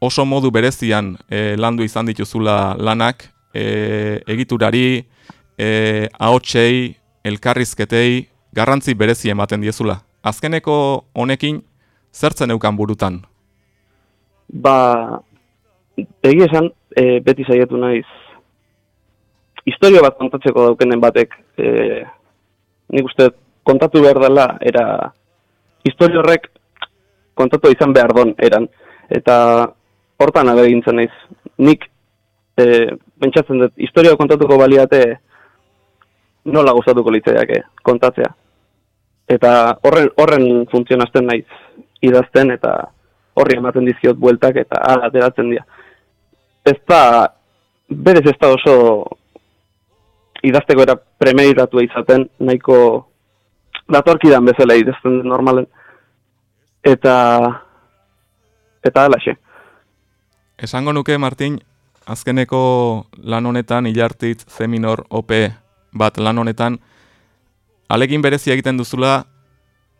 oso modu berezian e, landu izan dituzula lanak, e, egiturari, e, ahotsei, elkarrizketei, garrantzi berezi ematen diezula. Azkeneko honekin, zertzen eukan burutan? Ba, egia esan, e, beti saiatu naiz, historia bat kontatzeko daukenen batek, e, nik uste kontatu behar dela, era, historia horrek kontatu izan behar don, eran, eta hortan abe gintzen naiz. Nik, e, pentsatzen dut, historia kontatuko baliate, nola gustatuko litzaiake kontatzea. Eta horren, horren funtzionazten naiz idazten, eta horri ematen dizkiot bueltak eta hala ateratzen dira. Ez da, berez ez da oso idazteko era premeditatua izaten, nahiko datorkidan bezala idazten dut normalen. Eta, eta alaxe. Esango nuke, Martin, azkeneko lan honetan, hilartitz, C minor, OP bat lan honetan, alegin berezia egiten duzula,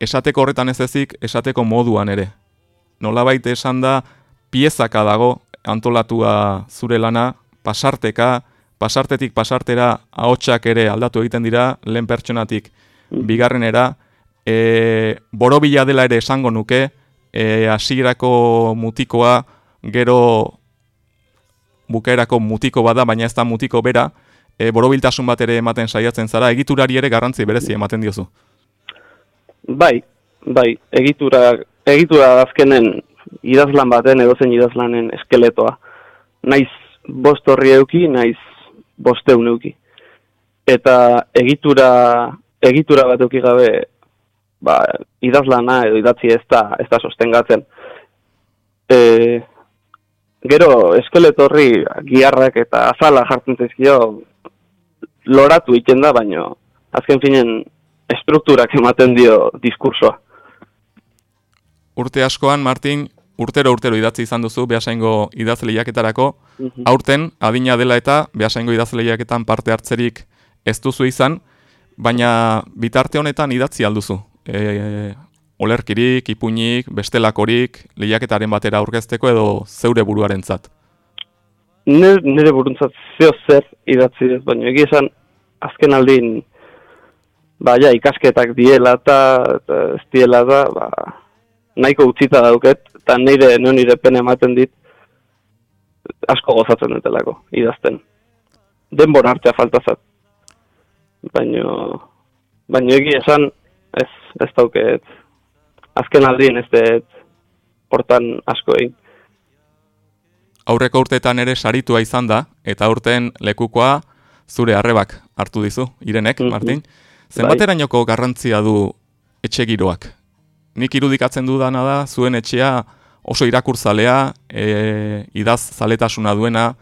esateko horretan ez ezik, esateko moduan ere. Nolabait esan da, piezaka dago antolatua zure lana, pasarteka, pasartetik pasartera ahotsak ere aldatu egiten dira, lehen pertsonatik bigarrenera, e, borobila dela ere esango nuke, e, hasierako mutikoa, gero bukaerako mutiko bada, baina ez da mutiko bera, e, borobiltasun bat ere ematen saiatzen zara, egiturari ere garrantzi berezi ematen diozu. Bai, bai, egitura, egitura azkenen idazlan baten, edozein idazlanen eskeletoa. Naiz bost horri euki, naiz bosteun euki. Eta egitura, egitura bat euki gabe, ba, idazlana edo idatzi ez da, ez da sostengatzen. E, gero eskeletorri giarrak eta azala jartzen zaizkio loratu egiten da, baino azken finen estrukturak ematen dio diskursoa. Urte askoan, Martin, urtero urtero idatzi izan duzu behasaingo idazleiaketarako, Mhm. aurten adina dela eta behasaingo idazleiaketan parte hartzerik ez duzu izan, baina bitarte honetan idatzi alduzu. E, olerkirik, ipuinik, bestelakorik, lehiaketaren batera aurkezteko edo zeure buruarentzat. Nire, nire buruntzat zeo zer idatzi dut, baina egia esan azken aldin ba, ja, ikasketak diela eta, ez diela da, ba, nahiko utzita dauket, eta nire, no nire pene ematen dit, asko gozatzen dutelako, idazten. Denbora hartzea faltazat. Baina, baina egia esan, ez, ez dauket, azken aldin ez dut hortan asko egin. Aurreko urteetan ere saritua izan da, eta aurten lekukoa zure arrebak hartu dizu, irenek, Mhm. Martin. Bai. Zenbaterainoko garrantzia du etxe giroak? Nik irudikatzen dudana da, zuen etxea oso irakurzalea, e, idaz zaletasuna duena,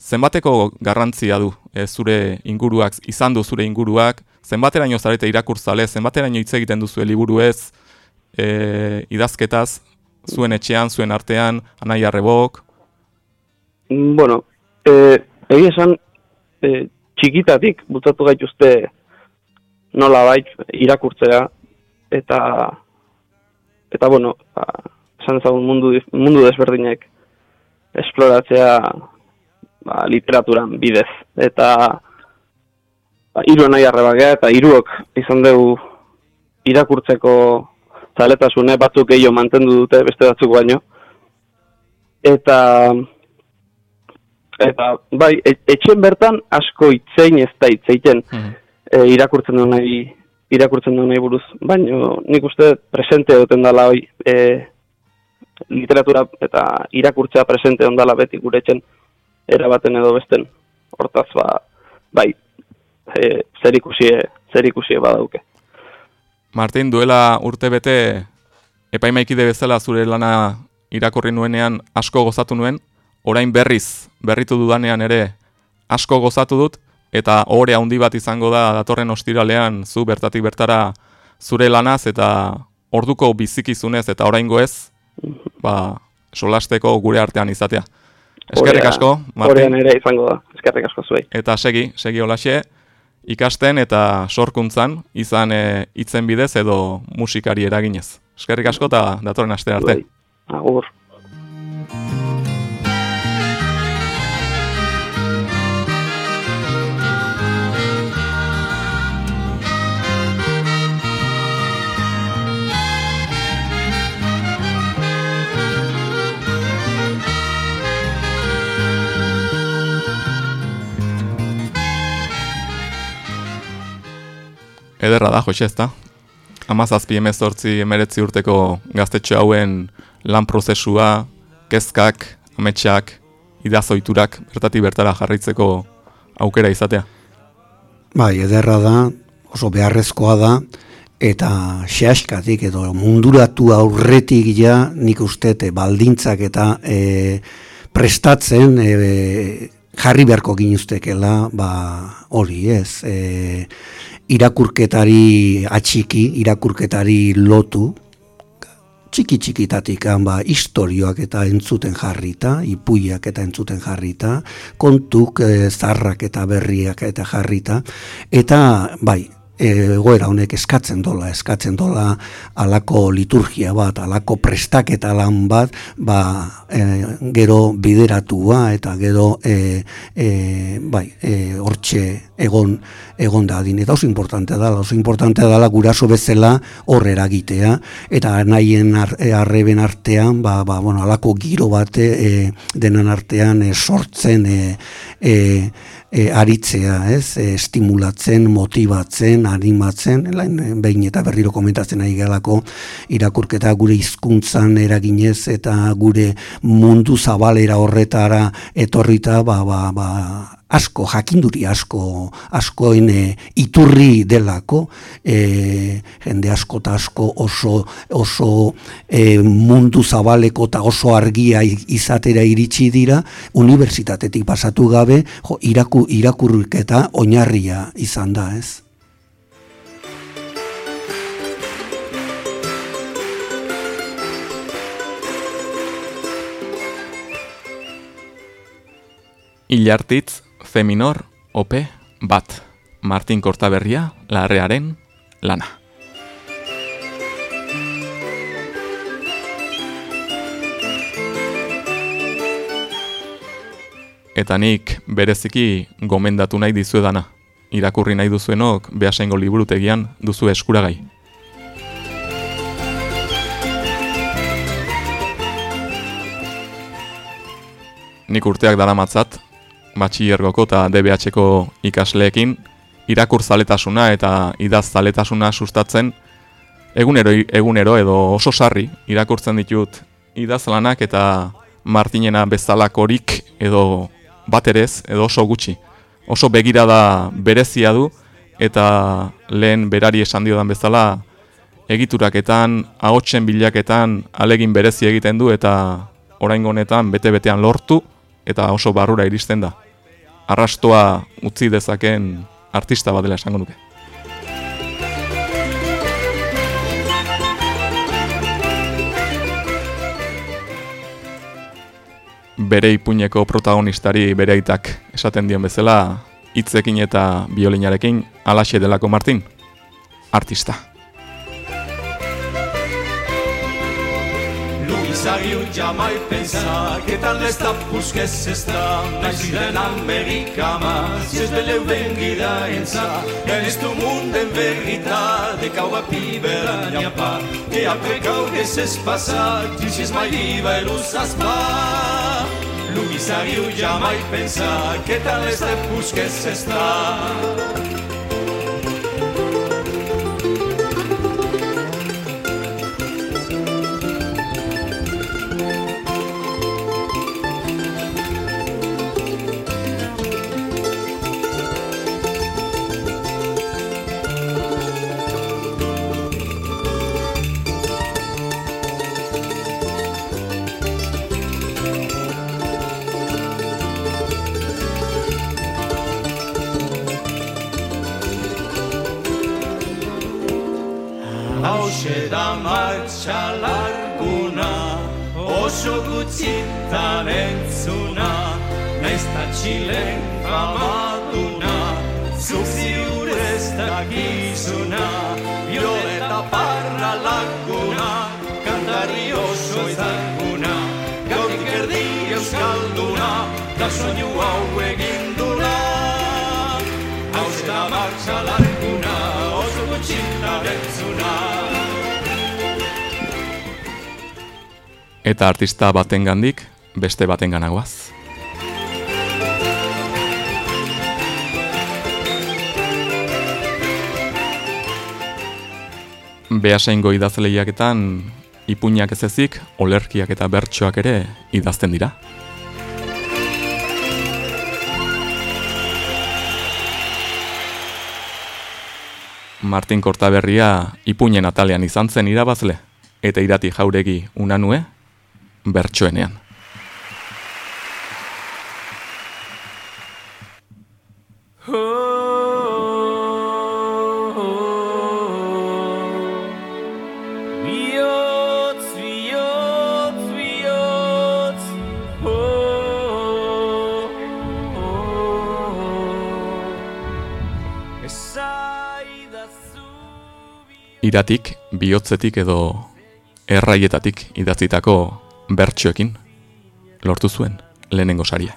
zenbateko garrantzia du e, zure inguruak, izan du zure inguruak, zenbateraino zarete irakurzale, zenbateraino hitz egiten duzu liburuez, e, idazketaz, zuen etxean, zuen artean, anai arrebok, Bueno, e, egia esan, e, txikitatik bultzatu gaituzte nola bait irakurtzea, eta, eta bueno, ba, esan ezagun mundu, mundu desberdinek esploratzea ba, literaturan bidez. Eta ba, hiru nahi arrebakea, eta hiruok izan dugu irakurtzeko zaletasune batzuk gehiago mantendu dute beste batzuk baino. Eta eta bai, e- etxen bertan asko itzein ez da itzeiten e, irakurtzen duen nahi irakurtzen duen nahi buruz, baino nik uste presente duten dela hoi e, literatura eta irakurtzea presente ondala beti gure etxen erabaten edo besten. Hortaz ba, bai e, zer ikusie, zer ikusie badauke. Martin, duela urte bete epaimaikide bezala zure lana irakurri nuenean asko gozatu nuen, orain berriz, berritu dudanean ere asko gozatu dut, eta ohore handi bat izango da datorren ostiralean zu bertatik bertara zure lanaz eta orduko bizikizunez eta oraingo ez, ba, solasteko gure artean izatea. Eskerrik asko, Horean Martin, ere izango da, eskerrik asko zuei. eta segi, segi olaxe, ikasten eta sorkuntzan, izan e, hitzen bidez edo musikari eraginez. Eskerrik asko eta datorren aste arte. Agur. Ederra da, Jose, ezta? Amazazpi emezortzi emeretzi urteko gaztetxo hauen lan prozesua, kezkak, ametsak, idazoiturak, bertatik bertara jarraitzeko aukera izatea. Bai, ederra da, oso beharrezkoa da, eta xeaskatik edo munduratu aurretik ja nik uste te baldintzak eta e, prestatzen e, jarri beharko ginuztekela ba, hori ez, e, irakurketari atxiki, irakurketari lotu, txiki txikitatik ba, istorioak eta entzuten jarrita, ipuiak eta entzuten jarrita, kontuk e, zarrak eta berriak eta jarrita, eta bai, egoera honek eskatzen dola, eskatzen dola alako liturgia bat, alako prestaketa lan bat, ba, e, gero bideratua eta gero e, e, bai, e, hortxe egon egon da adin. Eta oso importante dala, oso importante dala guraso bezala hor eragitea, eta nahien ar, e, arreben artean, ba, ba, bueno, alako giro bate e, denan artean e, sortzen e, e, e, aritzea, ez, e, estimulatzen, motibatzen, animatzen, lain, behin eta berriro komentatzen ari galako irakurketa gure hizkuntzan eraginez eta gure mundu zabalera horretara etorrita, ba, ba, ba, asko, jakinduri asko, askoen iturri delako, e, jende asko eta asko oso, oso e, mundu zabaleko eta oso argia izatera iritsi dira, unibertsitatetik pasatu gabe, jo, iraku, irakurriketa oinarria izan da, ez? Ilartitz, Feminor, Ope, Bat, Martin Kortaberria, Larrearen, Lana. Eta nik bereziki gomendatu nahi dizuedana. Irakurri nahi duzuenok behasengo liburutegian duzu eskuragai. Nik urteak dara matzat, batxillergoko eta DBH-ko ikasleekin irakur zaletasuna eta idaz zaletasuna sustatzen egunero, egunero edo oso sarri irakurtzen ditut idaz lanak eta Martinena bezalakorik edo baterez edo oso gutxi. Oso begirada berezia du eta lehen berari esan diodan bezala egituraketan, ahotsen bilaketan alegin berezi egiten du eta oraingo honetan bete-betean lortu eta oso barrura iristen da arrastoa utzi dezaken artista bat dela esango nuke. Bere ipuñeko protagonistari bere aitak esaten dion bezala, hitzekin eta biolinarekin alaxe delako Martin, artista. Isaac ja mai pensar que tant l'estat busqués estar l'accident americana si es veleu venguida en sa en este mundo en veritat de cau a pibera ni a pa que a precau que s'és passat i si es mai viva i l'ús espa L'Unisariu ja mai pensar que tal l'estat busqués estar Hauxe da martxa larguna Oso gutxitan entzuna Naiz ta txilen famaduna Zuk ziurez dakizuna Violeta parra laguna Kantari oso ezaguna Gaudik erdi euskalduna Da soinu hau egin duna. Hauxe da martxa larguna Eta artista batengandik beste batenganagoaz. Beasaingo idazleiaketan ipuinak ez ezik, olerkiak eta bertsoak ere idazten dira. Martin Kortaberria ipuinen atalean izan zen irabazle, eta irati jauregi unanue, bertsoenean. Iratik, bihotzetik edo erraietatik idatzitako bertsoekin lortu zuen lehenengo saria.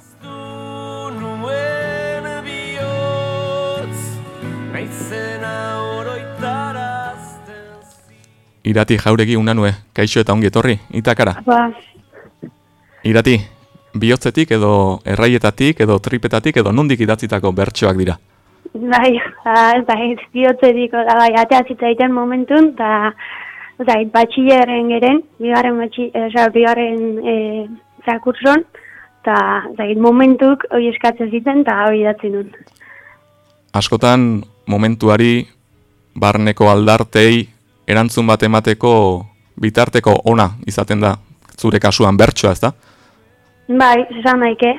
Irati jauregi unanue, kaixo eta ongi etorri, itakara. Ba, Irati, bihotzetik edo erraietatik edo tripetatik edo nondik idatzitako bertsoak dira. bai, ba, da, ez bihotzetik, bai, atea zitzaiten momentun, eta, zait, batxillerren geren, bigarren batxi, oza, bigarren, e, zakurson, eta zait, momentuk hori eskatzen ziten, eta hori idatzi nun. Askotan momentuari barneko aldartei erantzun bat emateko bitarteko ona izaten da zure kasuan bertsoa, ez da? Bai, esan daike.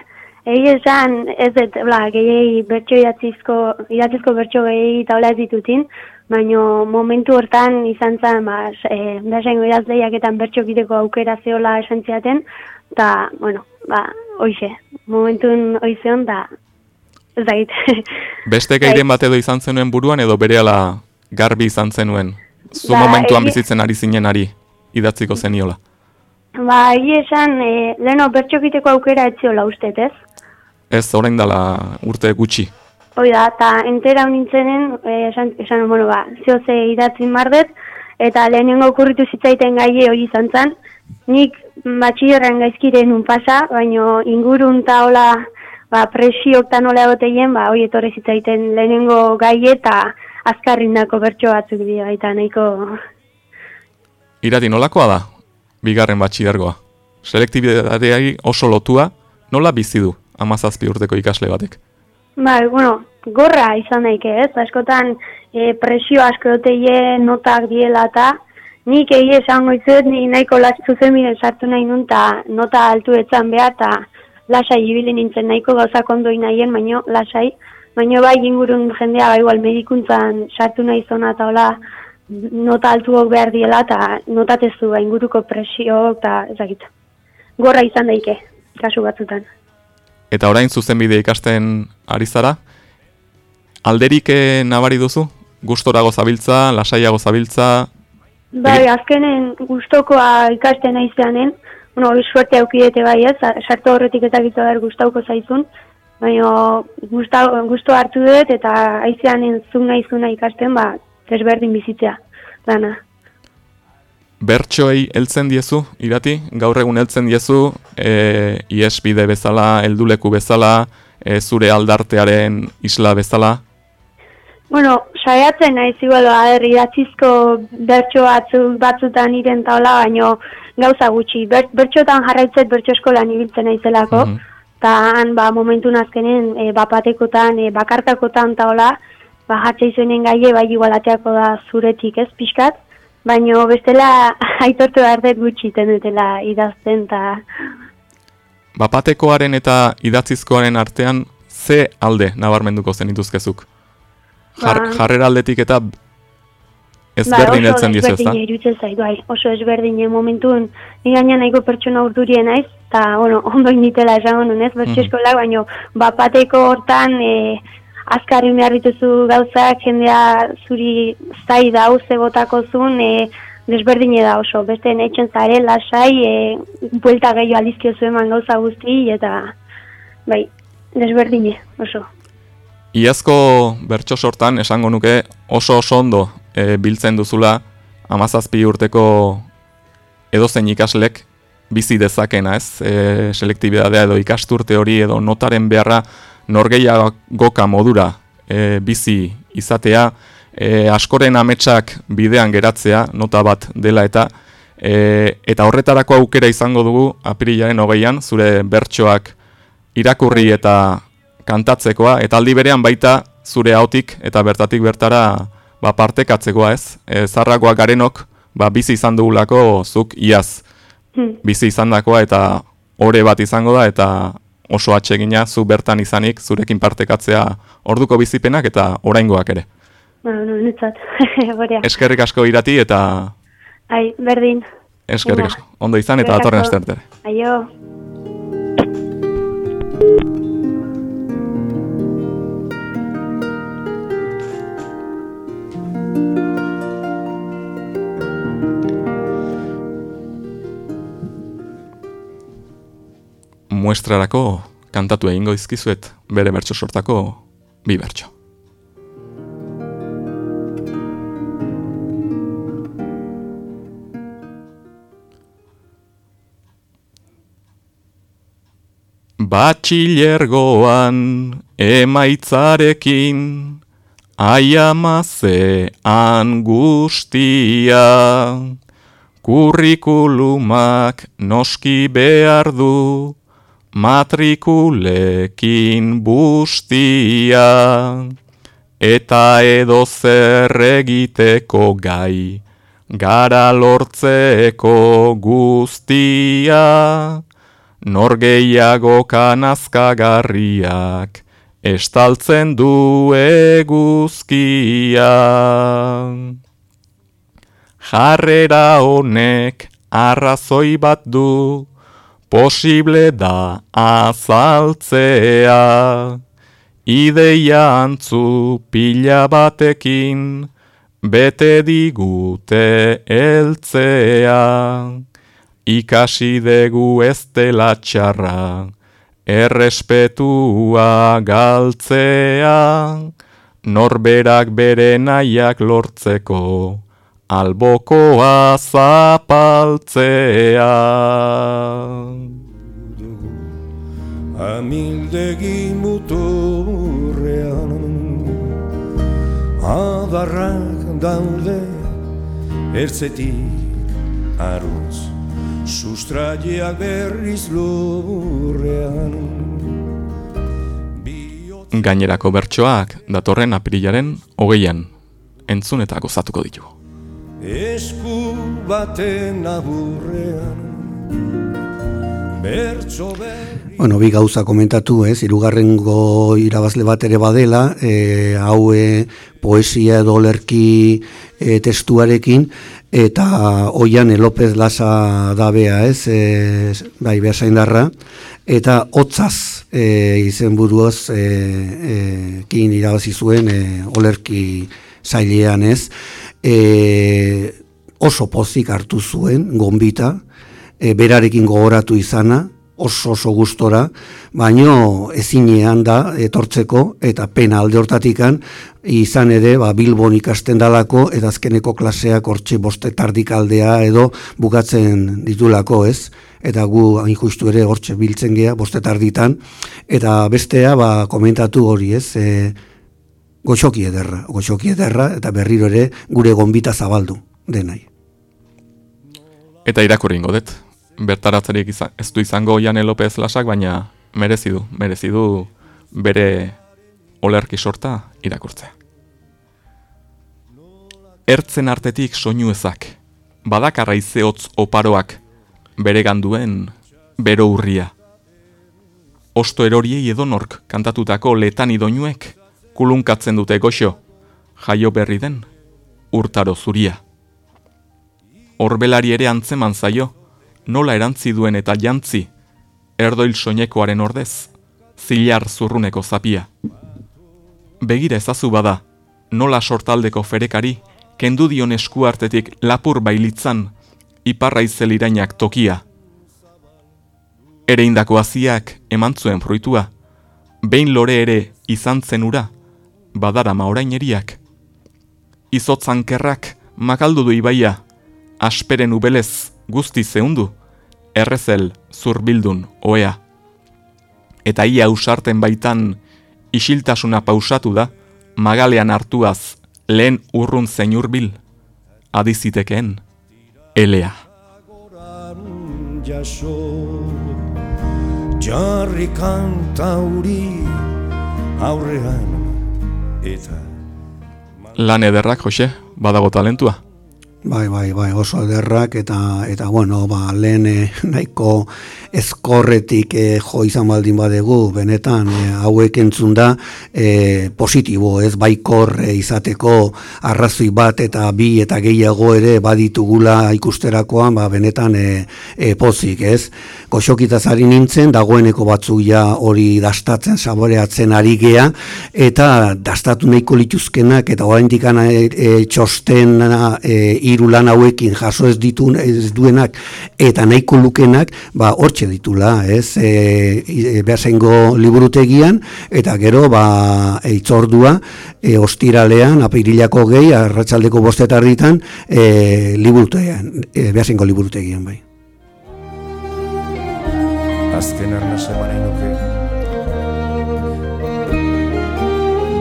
Egi esan, ez dut, bla, gehiagi bertso idatzizko, idatzizko bertso gehiagi eta hola ez ditutin, baina momentu hortan izan zen, ba, e, behasengo idazleiaketan bertso egiteko aukera zeola esan ziaten, eta, bueno, ba, hoize, momentun hoizeon, da, ez da Beste Bai. gairen bat edo izan zenuen buruan edo berehala garbi izan zenuen? Zu Ba, momentuan egia- bizitzen ari zinen ari idatziko zeniola. Ba, egia esan, e, leheno bertso egiteko aukera etziola ustet, ez? Ez, orain dela urte gutxi. Hoi da, eta entera nintzenen, e, esan, esan, bueno, ba, zehoze idatzin mardet, eta lehenengo okurritu zitzaiten gaie hori izan zen. Nik batxillerren gaizkire nun pasa, baino ingurun eta hola, ba, presiok eta nola egoteien, ba, hoi etorri zitzaiten lehenengo gaie eta azkarrindako bertso batzuk dira, eta nahiko... Irati nolakoa da, bigarren batxidergoa. Selektibitateari oso lotua, nola bizi du amazazpi urteko ikasle batek. Bai, bueno, gorra izan daike, ez? Askotan e, presio asko doteie notak diela eta nik egi esango izut, ni nahiko zuzen biren sartu nahi nun eta nota altu etzan behar eta lasai ibili nintzen nahiko gauzak ondo nahien, baino lasai, baino bai ingurun jendea bai igual medikuntzan sartu nahi zona eta hola nota altuok behar diela eta notatezu bai inguruko presio eta ezagit. Gorra izan daike, kasu batzutan. Eta orain zuzenbide ikasten ari zara, alderik eh, nabari duzu? Gustorago zabiltza, lasaiago zabiltza, Bai, azkenen gustokoa ikasten naizeanen, bueno, hori suerte aukidete bai ez, sartu horretik ezagitu behar gustauko zaizun, baina gusto, gusto hartu dut eta aizeanen zu naizuna ikasten, ba, desberdin bizitzea, dana. Bertsoei heltzen diezu, irati, gaur egun heltzen diezu, e, iesbide bezala, helduleku bezala, e, zure aldartearen isla bezala, Bueno, saiatzen naiz igual aher idatzizko bertso batzu, batzutan iren taula, baino gauza gutxi. Ber, bertxotan jarraitzet bertso eskolan ibiltzen naizelako, Mhm. eta han ba, momentun azkenen e, bapatekotan, e, bakartakotan taula, ba, jartze izuenen gaie, bai igual ateako da zuretik ez pixkat, baino bestela aitortu behar dut gutxi iten dutela idazten, eta Bapatekoaren eta idatzizkoaren artean ze alde nabarmenduko zenituzkezuk? Jar, Ba- jarrera aldetik eta Ba, ezberdin heltzen diezu, ezta? desberdina iruditzen zait, bai, oso ezberdin momentun, ni gaina nahiko pertsona urdurien naiz, eta, bueno, ondo initela esango nunez, bertso Mhm. eskolak, baino, bapateko hortan, e, azkarri behar gauzak, jendea zuri zai da, ze botako zuen, e, desberdine da oso, beste netxen zare, lasai, e, buelta gehiago alizkio eman gauza guzti, eta, bai, desberdine, oso. Iazko bertso sortan esango nuke oso oso ondo e, biltzen duzula amazazpi urteko edozein ikaslek bizi dezakena, ez? E, selektibidadea edo ikasturte hori edo notaren beharra norgeiagoka modura e, bizi izatea, e, askoren ametsak bidean geratzea, nota bat dela eta e, eta horretarako aukera izango dugu apirilaren hogeian, zure bertsoak irakurri eta kantatzekoa, eta aldi berean baita zure hautik eta bertatik bertara ba, partekatzekoa ez. E, zarragoak garenok ba, bizi izan dugulako zuk iaz Hm. bizi izandakoa eta ore bat izango da eta oso atsegina zu bertan izanik zurekin partekatzea orduko bizipenak eta oraingoak ere. Bueno, no, borea. Eskerrik asko irati eta Ai, berdin. eskerrik asko. Ondo izan eta datorren astertere. Aio. Muestrarako kantatu egingo dizkizuet bere bertso sortako bi bertso. Batxilergoan emaitzarekin aiamaze angustia kurrikulumak noski behar du matrikulekin bustia, eta edo zer egiteko gai, gara lortzeko guztia, nor gehiago kanazkagarriak, estaltzen du eguzkia. Jarrera honek arrazoi bat du, posible da azaltzea. Ideia antzu pila batekin, bete digute eltzea. Ikasi degu ez dela txarra, errespetua galtzea, norberak bere nahiak lortzeko, albokoa zapaltzea. Amildegi muturrean Adarrak daude ertzetik aruz Sustraiak berriz lurrean Gainerako bertsoak datorren apirilaren hogeian, entzun eta gozatuko ditu. Esku baten aburrean Bertso Bueno, bi gauza komentatu, ez, irugarrengo irabazle bat ere badela, e, hau e, poesia edo lerki e, testuarekin, eta oian López Lasa dabea, ez, e, bai, behasaindarra, eta hotzaz e, izen buruaz e, e, kin irabazi zuen e, olerki zailean, ez, e, oso pozik hartu zuen, gombita, e, berarekin gogoratu izana, oso oso gustora, baino ezinean da etortzeko eta pena alde hortatikan izan ere ba, Bilbon ikasten dalako eta azkeneko klaseak hortxe boste tardikaldea edo bukatzen ditulako ez? Eta gu hain justu ere hortxe biltzen gea boste tarditan. Eta bestea ba, komentatu hori ez? E, goxoki ederra, goxoki ederra eta berriro ere gure gonbita zabaldu denai. Eta irakurri ingo dut. Bertaratzerik izan, ez du izango Jane López Lasak, baina merezi du, merezi du bere olerki sorta irakurtzea. Ertzen artetik soinu ezak, badakarra izeotz oparoak, bere ganduen bero urria. Osto eroriei edonork kantatutako letan idoinuek, kulunkatzen dute goxo, jaio berri den, urtaro zuria. Horbelari ere antzeman zaio, nola erantzi duen eta jantzi, erdoil soinekoaren ordez, zilar zurruneko zapia. Begira ezazu bada, nola sortaldeko ferekari, kendu dion eskuartetik lapur bailitzan, iparra izelirainak tokia. Ere indako aziak eman fruitua, behin lore ere izan zen ura, badara maoraineriak. Izotzan kerrak, makaldu du ibaia, asperen ubelez guzti zeundu, errezel zurbildun oea. Eta ia usarten baitan isiltasuna pausatu da, magalean hartuaz lehen urrun zein urbil, adizitekeen, elea. jaso Jarri kantauri aurrean Lan ederrak, Jose, badago talentua. Bai, bai, bai, oso ederrak eta eta bueno, ba, lehen eh, nahiko ezkorretik eh, jo izan baldin badegu, benetan eh, hauek entzun da eh, positibo, ez baikor eh, izateko arrazoi bat eta bi eta gehiago ere baditugula ikusterakoan, ba, benetan eh, eh, pozik, ez? Goxokitaz ari nintzen, dagoeneko batzuk ja hori dastatzen, saboreatzen ari gea, eta dastatu nahiko lituzkenak, eta oraindik e, e, txostena e, hiru lan hauekin jaso ez ditu ez duenak eta nahiko lukenak ba hortxe ditula, ez? E, e, behasengo liburutegian eta gero ba itzordua e, ostiralean apirilako gehi arratsaldeko bostetarritan e, liburutegian, e, behasengo liburutegian bai. azken arna semana inuke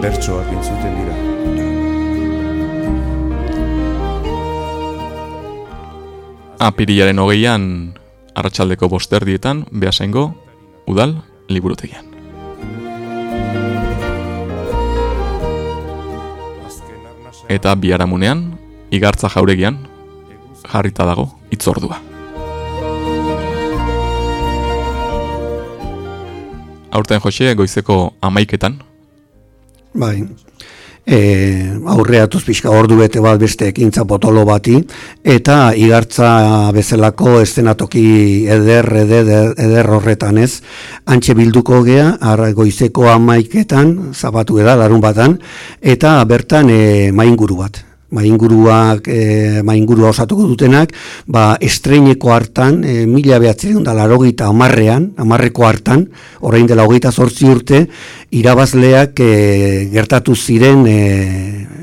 bertsoak entzuten dira Apirilaren hogeian, arratsaldeko bosterdietan, behasengo, udal liburutegian. Eta biharamunean, igartza jauregian, jarrita dago itzordua. Aurten Jose, goizeko amaiketan. Bai, e, aurreatuz pixka ordu bete bat beste ekintza potolo bati, eta igartza bezalako estenatoki eder, eder, eder horretan ez, antxe bilduko gea, goizeko amaiketan, zabatu eda, larun batan, eta bertan e, mainguru bat mainguruak e, maingurua osatuko dutenak ba estreineko hartan e, mila behatzen da larogeita amarrean amarreko hartan orain dela hogeita zortzi urte irabazleak e, gertatu ziren e,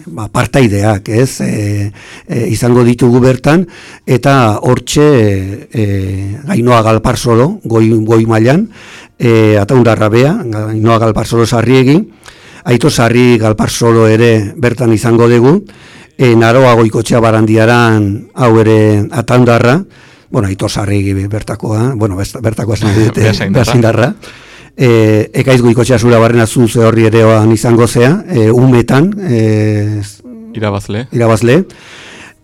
ba, partaideak ez? E, e, izango ditugu bertan eta hortxe e, gainoa galparzolo goi, goi mailan e, ataundarra bea gainoa galparzolo sarriegi Aito sarri galparzolo ere bertan izango dugu, e, naroa goikotxea barandiaran hau ere atandarra, bueno, ito sarri bertakoa, bueno, bertako esan dute, behasindarra. E, ekaiz goikotxea zura barren azu ze horri ere izango zea, e, umetan, e, irabazle. irabazle.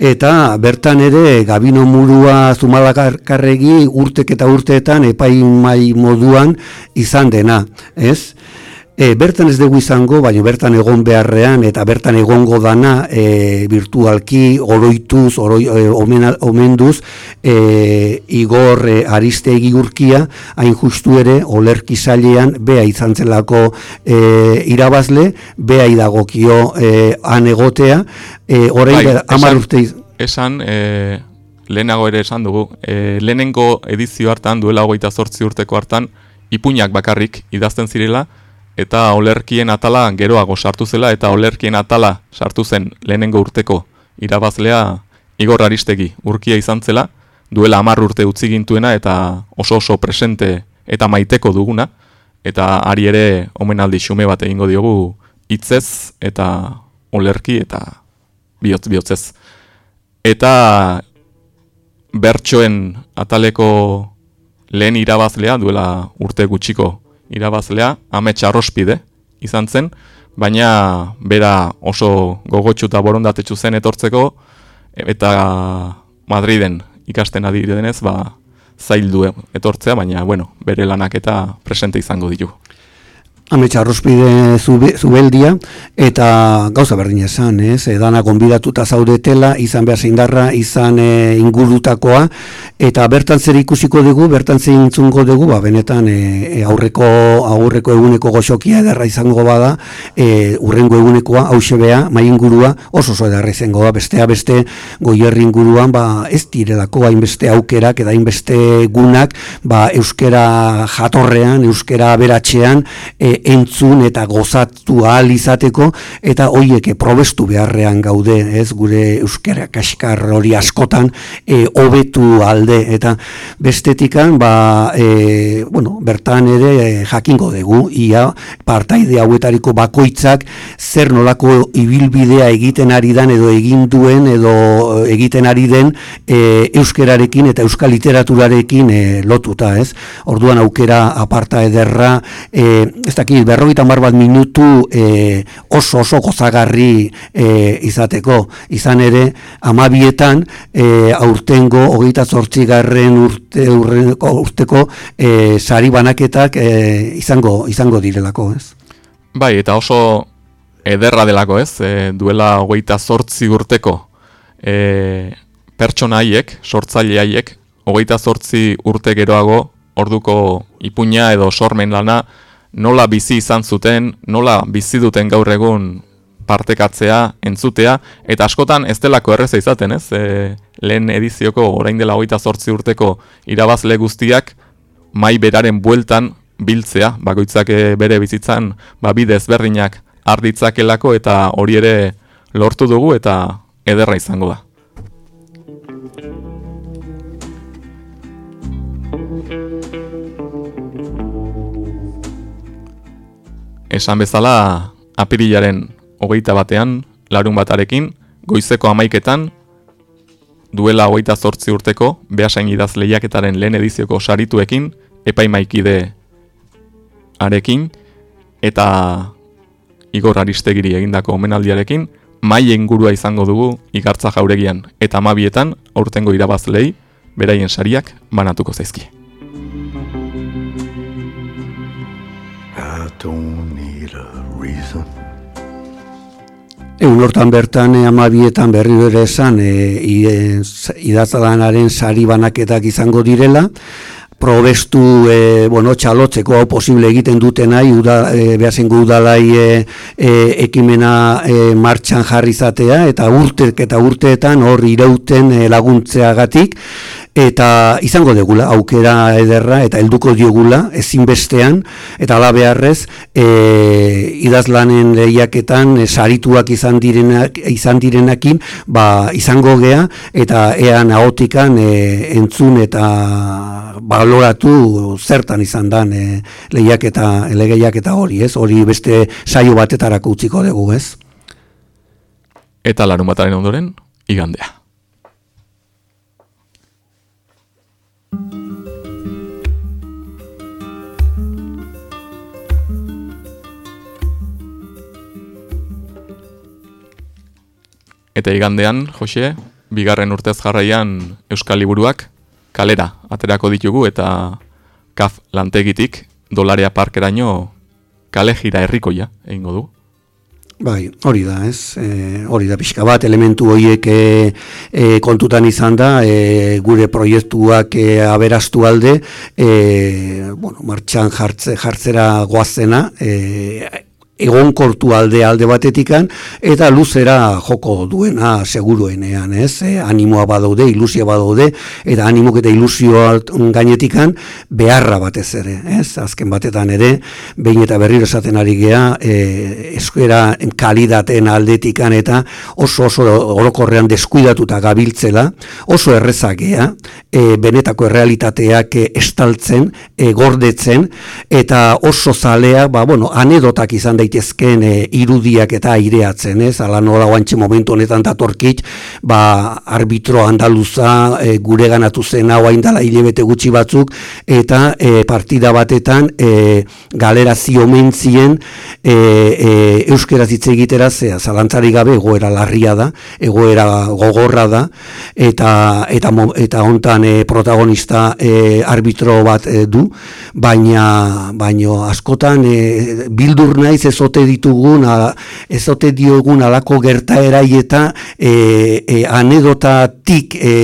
Eta bertan ere Gabino Murua Zumalakarregi urtek eta urteetan epaimai moduan izan dena, ez? E, bertan ez dugu izango, baina bertan egon beharrean eta bertan egongo dana e, virtualki, oroituz, oroi, e, omenduz, e, igor e, ariste egigurkia, hain justu ere, olerki zailean, bea izan zelako e, irabazle, bea idagokio e, anegotea, e, orain bai, amar urte... Esan, e, lehenago ere esan dugu, e, lehenengo edizio hartan, duela hogeita zortzi urteko hartan, ipuñak bakarrik idazten zirela, eta olerkien atala geroago sartu zela eta olerkien atala sartu zen lehenengo urteko irabazlea Igor Aristegi urkia izan zela, duela hamar urte utzi gintuena eta oso oso presente eta maiteko duguna, eta ari ere omenaldi xume bat egingo diogu hitzez eta olerki eta bihotz bihotzez. Eta bertsoen ataleko lehen irabazlea duela urte gutxiko irabazlea, amets arrospide izan zen, baina bera oso gogotxu eta borondatetxu zen etortzeko, eta Madriden ikasten adire denez, ba, zaildu etortzea, baina bueno, bere lanak eta presente izango ditu ametsa arrospide zubeldia, eta gauza berdin esan, ez? Edana gonbidatuta zaudetela, izan behar zeindarra, izan e, ingurutakoa, eta bertan zer ikusiko dugu, bertan zer intzungo dugu, ba, benetan e, aurreko, aurreko eguneko goxokia edarra izango bada, e, urrengo egunekoa, hause beha, mai ingurua, oso oso edarra izango da, bestea beste goierri inguruan, ba, ez direlako hainbeste aukerak, eda hainbeste gunak, ba, euskera jatorrean, euskera beratxean, e, entzun eta gozatu ahal izateko eta hoiek probestu beharrean gaude, ez gure euskara kaskar hori askotan e, hobetu alde eta bestetikan ba e, bueno, bertan ere e, jakingo dugu ia partaide hauetariko bakoitzak zer nolako ibilbidea egiten ari dan edo egin duen edo egiten ari den e, euskerarekin eta euskal literaturarekin e, lotuta, ez? Orduan aukera aparta ederra e, ez dakit, berrogeita mar bat minutu e, oso oso gozagarri e, izateko. Izan ere, amabietan, e, aurtengo, hogeita zortzigarren urte, urteko e, sari banaketak e, izango, izango direlako, ez? Bai, eta oso ederra delako, ez? E, duela hogeita zortzi urteko e, pertsona haiek, sortzaile haiek, hogeita zortzi urte geroago, orduko ipuña edo sormen lana, nola bizi izan zuten, nola bizi duten gaur egun partekatzea, entzutea, eta askotan ez delako erreza izaten, ez? E, lehen edizioko orain dela hogeita zortzi urteko irabazle guztiak mai beraren bueltan biltzea, bakoitzak e, bere bizitzan ba, bide ezberdinak arditzakelako eta hori ere lortu dugu eta ederra izango da. Esan bezala apirilaren hogeita batean, larun batarekin, goizeko amaiketan, duela hogeita zortzi urteko, behasain idaz lehiaketaren lehen edizioko sarituekin, epaimaikide arekin eta Igor Aristegiri egindako omenaldiarekin mai ingurua izango dugu igartza jauregian eta amabietan aurtengo irabazlei beraien sariak banatuko zaizki. I Egun hortan bertan, e, amabietan berri bere esan, e, idazlanaren sari banaketak izango direla, probestu e, bueno, txalotzeko hau posible egiten duten nahi, uda, e, behasengo udalai e, e, ekimena e, martxan jarri zatea, eta urtek eta urteetan hor irauten e, laguntzeagatik, eta izango degula aukera ederra eta helduko diogula ezinbestean. Eta ala beharrez e, idazlanen lehiaketan e, sarituak izan direnak izan direnekin ba, izango gea. Eta ean ahotikan e, entzun eta baloratu zertan izan dan e, lehiaketa elegeiak eta hori ez? Hori beste saio batetarako utziko dugu ez? Eta larun bataren ondoren igandea Eta igandean, Jose, bigarren urtez jarraian Euskal Liburuak kalera aterako ditugu eta kaf lantegitik dolarea parkeraino kale jira herrikoia egingo du. Bai, hori da, ez? E, hori da, pixka bat, elementu horiek e, e, kontutan izan da, e, gure proiektuak e, aberastu alde, e, bueno, martxan jartze, jartzera goazena, e, egonkortu alde alde batetikan eta luzera joko duena seguruenean, ez? E, animoa badaude, ilusia badaude eta animok eta ilusioa gainetikan beharra batez ere, ez? Azken batetan ere, behin eta berriro esaten ari gea, e, eskera kalidaten aldetikan eta oso oso orokorrean deskuidatuta gabiltzela, oso errezakea, e, benetako errealitateak estaltzen, e, gordetzen eta oso zalea, ba, bueno, anedotak izan daite daitezkeen e, irudiak eta aireatzen, ez? Ala nola guantxe momentu honetan datorkit, ba, arbitro andaluza e, gure ganatu zen hau haindala hilebete gutxi batzuk, eta e, partida batetan e, galera ziomentzien e, e, euskeraz hitz egitera zea, zalantzari gabe egoera larria da, egoera gogorra da, eta eta, eta hontan e, protagonista e, arbitro bat e, du, baina, baino askotan e, bildur naiz ez ezote ditugun, ezote diogun alako gertaerai eta e, e, anedotatik e,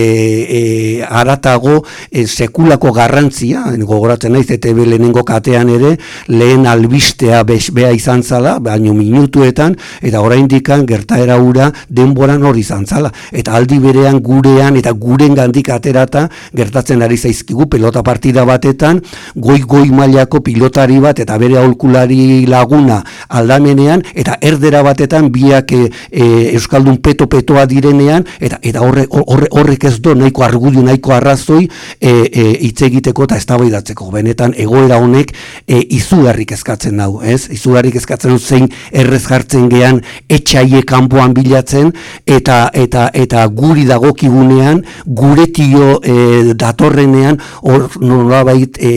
e, aratago e, sekulako garrantzia, gogoratzen naiz, eta lehenengo katean ere, lehen albistea bea izan zala, baino minutuetan, eta oraindikan gertaera ura denboran hori izan zala. Eta aldi berean gurean eta guren gandik aterata gertatzen ari zaizkigu pelota partida batetan, goi-goi mailako pilotari bat eta bere aholkulari laguna aldamenean eta erdera batetan biak e, euskaldun peto petoa direnean eta eta horre, horre, horrek ez do nahiko argudio nahiko arrazoi e, e, hitz egiteko eta eztabaidatzeko benetan egoera honek e, izugarrik eskatzen dau, ez? Izugarrik eskatzen dut zein errez jartzen gean etxaie kanpoan bilatzen eta eta eta guri dagokigunean gure tio e, datorrenean hor nolabait e,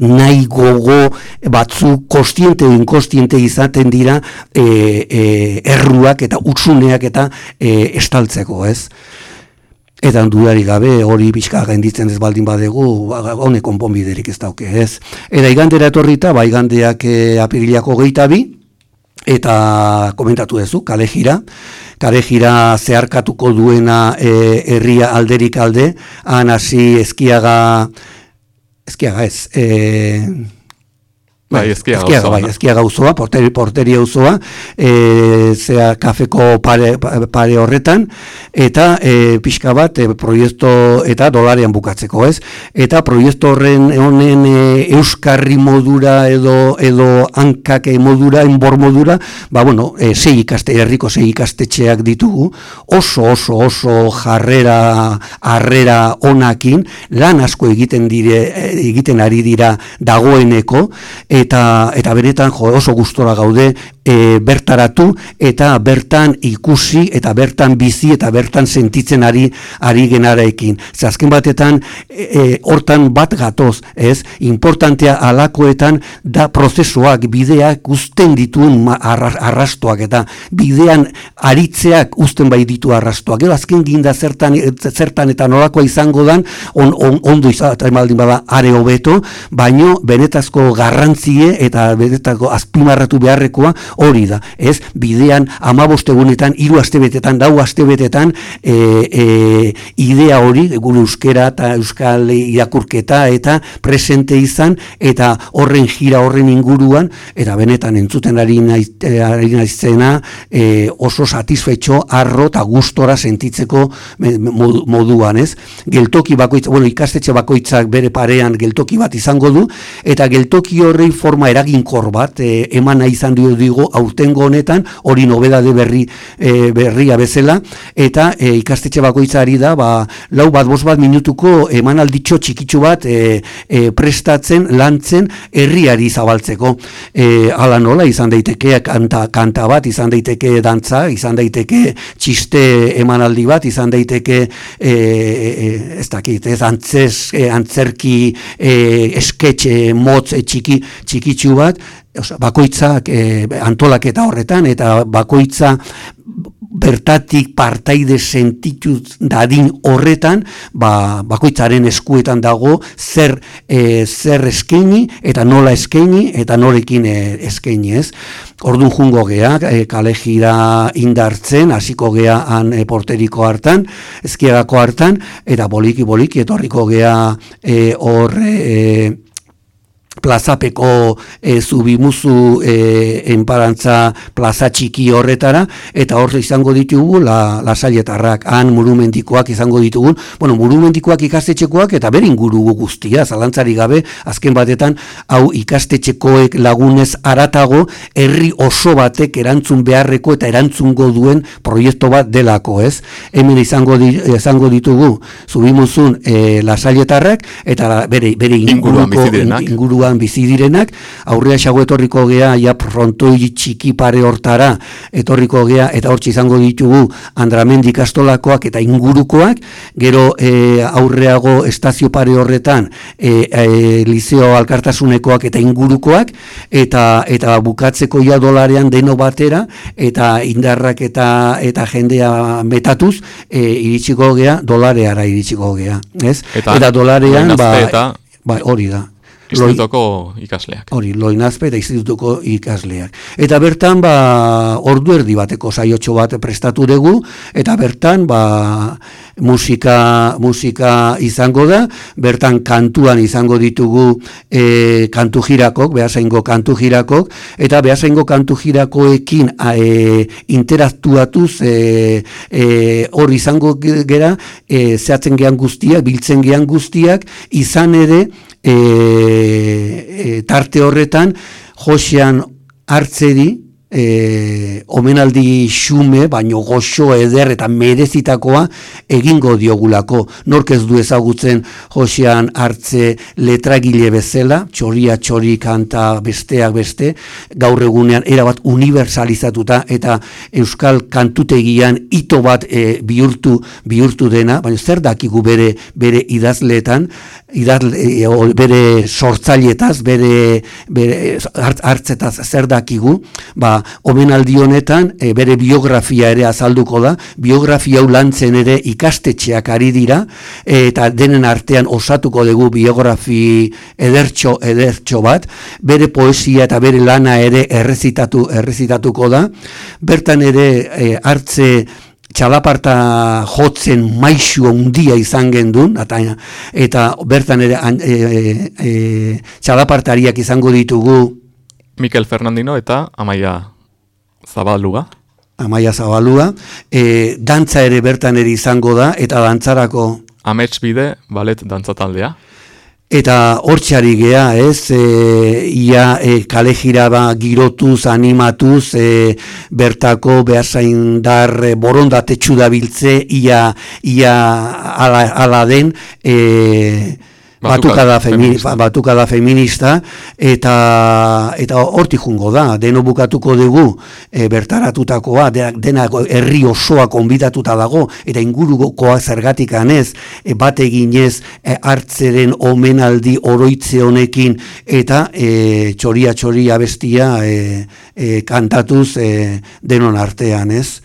nahi gogo batzu kostiente inkostiente izan izaten dira e, e, erruak eta utsuneak eta e, estaltzeko, ez? Eta dudari gabe hori bizka gainditzen ez baldin badegu, ba, honek konponbiderik ez dauke, ez? Eta igandera etorrita, ba igandeak e, apirilako geita bi, eta komentatu duzu, kale jira, kale jira zeharkatuko duena e, herria alderik alde, han hasi eskiaga, eskiaga ez, e, Bai, eskia gauzoa. Bai, eskia gauzoa, porteri, porteri gauzoa, e, zea kafeko pare, pare horretan, eta e, pixka bat e, proiektu eta dolarean bukatzeko, ez? Eta proiektu horren honen e, euskarri modura edo edo hankake modura, enbor modura, ba, bueno, e, sei ikaste, herriko sei ikastetxeak ditugu, oso, oso, oso jarrera, harrera onakin, lan asko egiten dire, egiten ari dira dagoeneko, eta eta benetan jo oso gustora gaude e, bertaratu eta bertan ikusi eta bertan bizi eta bertan sentitzen ari ari genarekin. Ze azken batetan e, e, hortan bat gatoz, ez? Importantea alakoetan da prozesuak, bideak uzten dituen arrastoak eta bidean aritzeak uzten bai ditu arrastoak. Gero azken ginda zertan, zertan eta nolakoa izango dan on, on, ondo izatea maldin bada are hobeto, baino benetazko garrantzie eta benetako azpimarratu beharrekoa hori da. Ez bidean amabostegunetan, hiru astebetetan, dau astebetetan e, e, idea hori, gure euskera eta euskal irakurketa eta presente izan eta horren jira horren inguruan eta benetan entzuten ari naizena e, oso satisfetxo, arro eta gustora sentitzeko moduan, ez? Geltoki bakoitza, bueno, ikastetxe bakoitzak bere parean geltoki bat izango du eta geltoki horrei forma eraginkor bat e, eman nahi izan dio digo aurtengo honetan hori nobedade berri e, berria bezala. Eta e, ikastetxe bakoitzari da ba, lau bat bost bat minutuko emanalditxo txikitsu bat e, e, prestatzen lantzen herriari zabaltzeko. E, ala nola izan daiteke kanta, kanta bat izan daiteke dantza izan daiteke txiste emanaldi bat izan daiteke e, e, ez dakit ez antzez, e, antzerki e, esketxe motz e, txiki txikitsu bat bakoitzak e, antolaketa horretan eta bakoitza bertatik partaide sentitut dadin horretan, ba, bakoitzaren eskuetan dago zer e, zer eskaini eta nola eskaini eta norekin e, eskaini ez. Ordu jungo gea, e, kale indartzen, hasiko gea han e, porteriko hartan, ezkiagako hartan, eta boliki boliki etorriko gea e, hor e, plazapeko e, zubimuzu e, enparantza plaza txiki horretara, eta hor izango ditugu la, lasaietarrak, han murumendikoak izango ditugu, bueno, murumendikoak ikastetxekoak eta berin guru guztia, zalantzari gabe, azken batetan, hau ikastetxekoek lagunez aratago, herri oso batek erantzun beharreko eta erantzungo duen proiektu bat delako, ez? Hemen izango, di, izango ditugu zubimuzun e, lasaietarrak, eta bere, bere inguruko, inguruan inguruan bizi direnak, aurrea xago etorriko gea, ja frontoi txiki pare hortara etorriko gea, eta hortxe izango ditugu Andramendi kastolakoak eta ingurukoak, gero e, aurreago estazio pare horretan e, e, liceo alkartasunekoak eta ingurukoak, eta eta bukatzeko ja dolarean deno batera, eta indarrak eta eta jendea metatuz, e, iritsiko gea, dolareara iritsiko gea. Ez? Eta, eta dolarean, ba, ba, hori da. Institutuko ikasleak. Hori, loinazpe eta institutuko ikasleak. Eta bertan, ba, ordu erdi bateko saiotxo bat prestatu dugu, eta bertan, ba, musika, musika izango da, bertan kantuan izango ditugu e, kantu jirakok, behasaingo kantu jirakok, eta behasaingo kantu jirakoekin e, interaktuatuz e, e, hor izango gera, e, zehatzen gehan guztiak, biltzen gehan guztiak, izan ere, e, e, tarte horretan Josean hartzedi e, omenaldi xume, baino goxo eder eta merezitakoa egingo diogulako. Nork ez du ezagutzen Josean hartze letragile bezala, txoria txori kanta besteak beste, gaur egunean erabat universalizatuta eta euskal kantutegian ito bat e, bihurtu bihurtu dena, baina zer dakigu bere bere idazleetan, idazle, e, bere sortzailetaz, bere, bere hartzetaz zer dakigu, ba, omenaldi honetan e, bere biografia ere azalduko da, biografia hau lantzen ere ikastetxeak ari dira, eta denen artean osatuko dugu biografi edertxo, edertxo bat, bere poesia eta bere lana ere errezitatu, errezitatuko da, bertan ere e, hartze txalaparta jotzen maixu handia izan gendun, eta, eta bertan ere e, e, txalapartariak izango ditugu Mikel Fernandino eta Amaia Zabaluga. Amaia Zabaluga. E, dantza ere bertan ere izango da, eta dantzarako... Amets bide, balet dantza taldea. Eta hortxari gea, ez, e, ia e, kale jiraba girotuz, animatuz, e, bertako behar zain dar e, borondatetxu da biltze, ia, ia ala, ala den, e, batukada, feminista. batukada feminista eta eta hortik jungo da. Deno bukatuko dugu e, bertaratutakoa dena herri osoa konbidatuta dago eta ingurukoa zergatik anez e, bat eginez e, hartzeren omenaldi oroitze honekin eta e, txoria txoria bestia e, e, kantatuz e, denon artean ez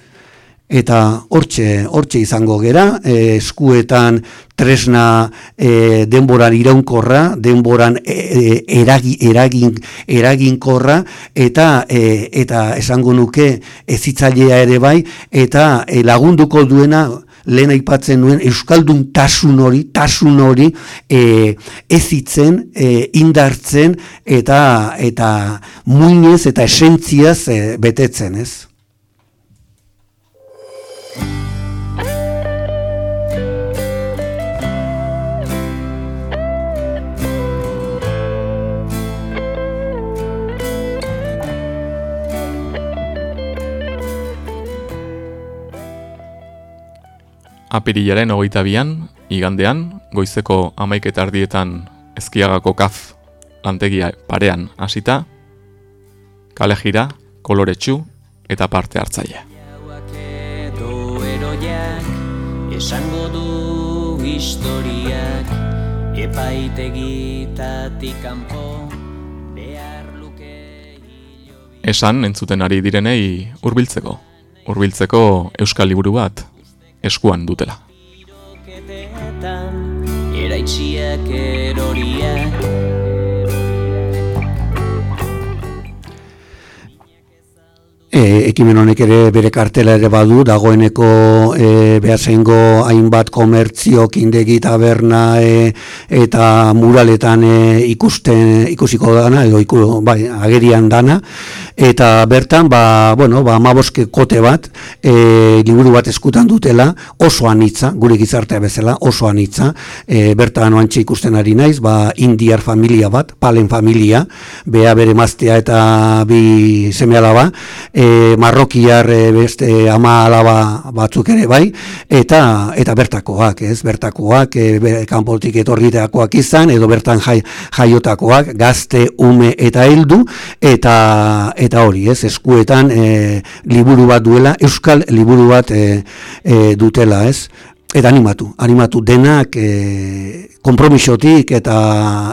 eta hortxe, hortxe izango gera, e, eskuetan tresna e, denboran iraunkorra, denboran e, e, eragi, eragin, eraginkorra, eta e, eta esango nuke ezitzailea ere bai, eta e, lagunduko duena, lehen aipatzen duen euskaldun tasun hori, tasun hori e, ezitzen, e, indartzen eta eta muinez eta esentziaz e, betetzen, ez? Apirilaren hogeita bian, igandean, goizeko amaiketa ardietan ezkiagako kaf lantegia parean hasita, kale jira, koloretsu eta parte hartzaile. Esango du historiak epaitegitatik kanpo behar luke Esan entzuten ari direnei hurbiltzeko. Hurbiltzeko euskal liburu bat eskuan dutela. Eraitziak eroriak E, ekimen honek ere bere kartela ere badu, dagoeneko e, behasengo hainbat komertzio, kindegi taberna e, eta muraletan e, ikusten, ikusiko dana, edo iku, bai, agerian dana, eta bertan, ba, bueno, ba, maboske kote bat, e, liburu bat eskutan dutela, oso anitza, gure gizartea bezala, oso anitza, e, bertan oantxe ikusten ari naiz, ba, indiar familia bat, palen familia, bea bere maztea eta bi seme alaba, e, marrokiar e, beste ama alaba batzuk ere bai, eta eta bertakoak, ez, bertakoak, e, kanpotik etorriteakoak izan, edo bertan jai, jaiotakoak, gazte, ume eta heldu, eta eta hori, ez, eskuetan e, liburu bat duela, euskal liburu bat e, e, dutela, ez, Eta animatu, animatu denak e, kompromisotik eta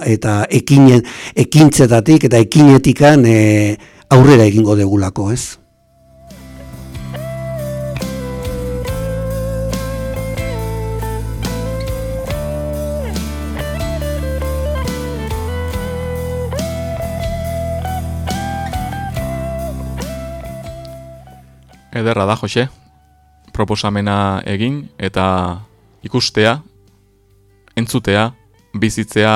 eta ekinen, ekintzetatik eta ekinetikan e, aurrera egingo degulako, ez? Ederra da, Jose, proposamena egin eta ikustea, entzutea, bizitzea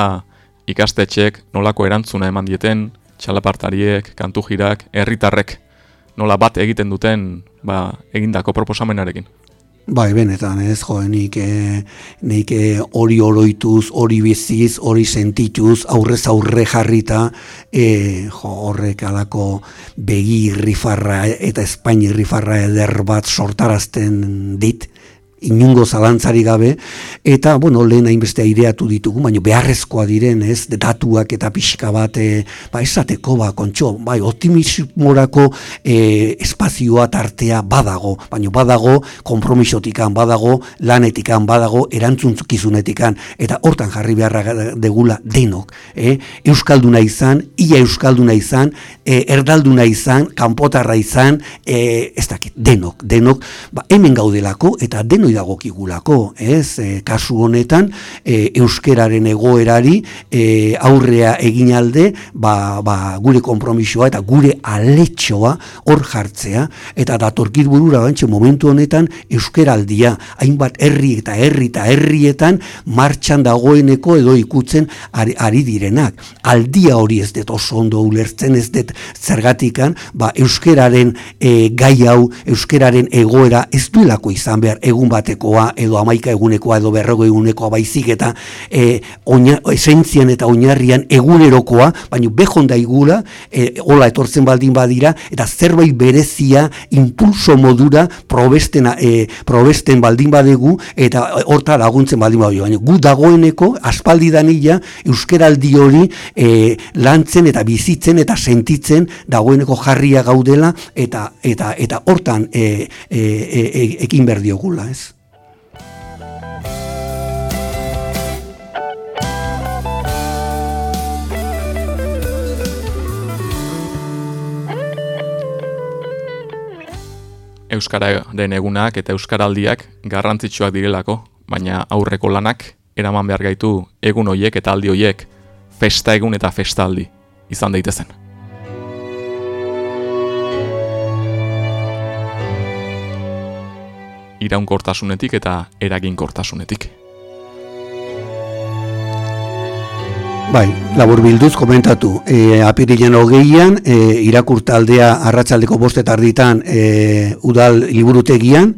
ikastetxek nolako erantzuna eman dieten, txalapartariek, kantujirak, herritarrek nola bat egiten duten ba, egindako proposamenarekin. Bai, benetan, ez, jo, nik, e, nik e, hori oroituz, hori biziz, hori sentituz, aurrez aurre jarrita, e, jo, horrek alako begi rifarra eta espaini rifarra eder bat sortarazten dit, inungo zalantzari gabe, eta, bueno, lehen hainbeste aireatu ditugu, baina beharrezkoa diren, ez, datuak eta pixka bat, e, ba, esateko, ba, kontxo, bai, optimismorako e, espazioa tartea badago, baina badago kompromisotikan, badago lanetikan, badago erantzuntzukizunetikan, eta hortan jarri beharra degula denok, e, euskalduna izan, ia euskalduna izan, e, erdalduna izan, kanpotarra izan, e, ez dakit, denok, denok, ba, hemen gaudelako, eta denok dagokigulako, ez? E, kasu honetan e, euskeraren egoerari e, aurrea egin alde, ba, ba, gure konpromisoa eta gure aletxoa hor jartzea eta datorkit burura bantxe momentu honetan euskeraldia, hainbat herri eta herri eta herrietan martxan dagoeneko edo ikutzen ari, ari direnak. Aldia hori ez dut oso ondo ulertzen ez dut zergatikan, ba, euskeraren e, gai hau, euskeraren egoera ez duelako izan behar egun bat batekoa edo amaika egunekoa edo berrogo egunekoa baizik eta e, oina, esentzian eta oinarrian egunerokoa, baina behon da igula, e, hola etortzen baldin badira, eta zerbait berezia impulso modura probesten, e, probesten baldin badegu eta horta laguntzen baldin badegu. Baina gu dagoeneko, aspaldi danila, euskeraldi hori e, lantzen eta bizitzen eta sentitzen dagoeneko jarria gaudela eta eta eta hortan e, e, e, e, ekin berdiogula, ez? Euskararen egunak eta euskaraldiak garrantzitsuak direlako, baina aurreko lanak eraman behar gaitu egun hoiek eta aldi hoiek festa egun eta festaldi izan daitezen. Iraunkortasunetik eta eraginkortasunetik. Bai, labur bilduz komentatu, e, apirilen hogeian, e, irakurtaldea arratsaldeko bostetarditan e, udal liburutegian,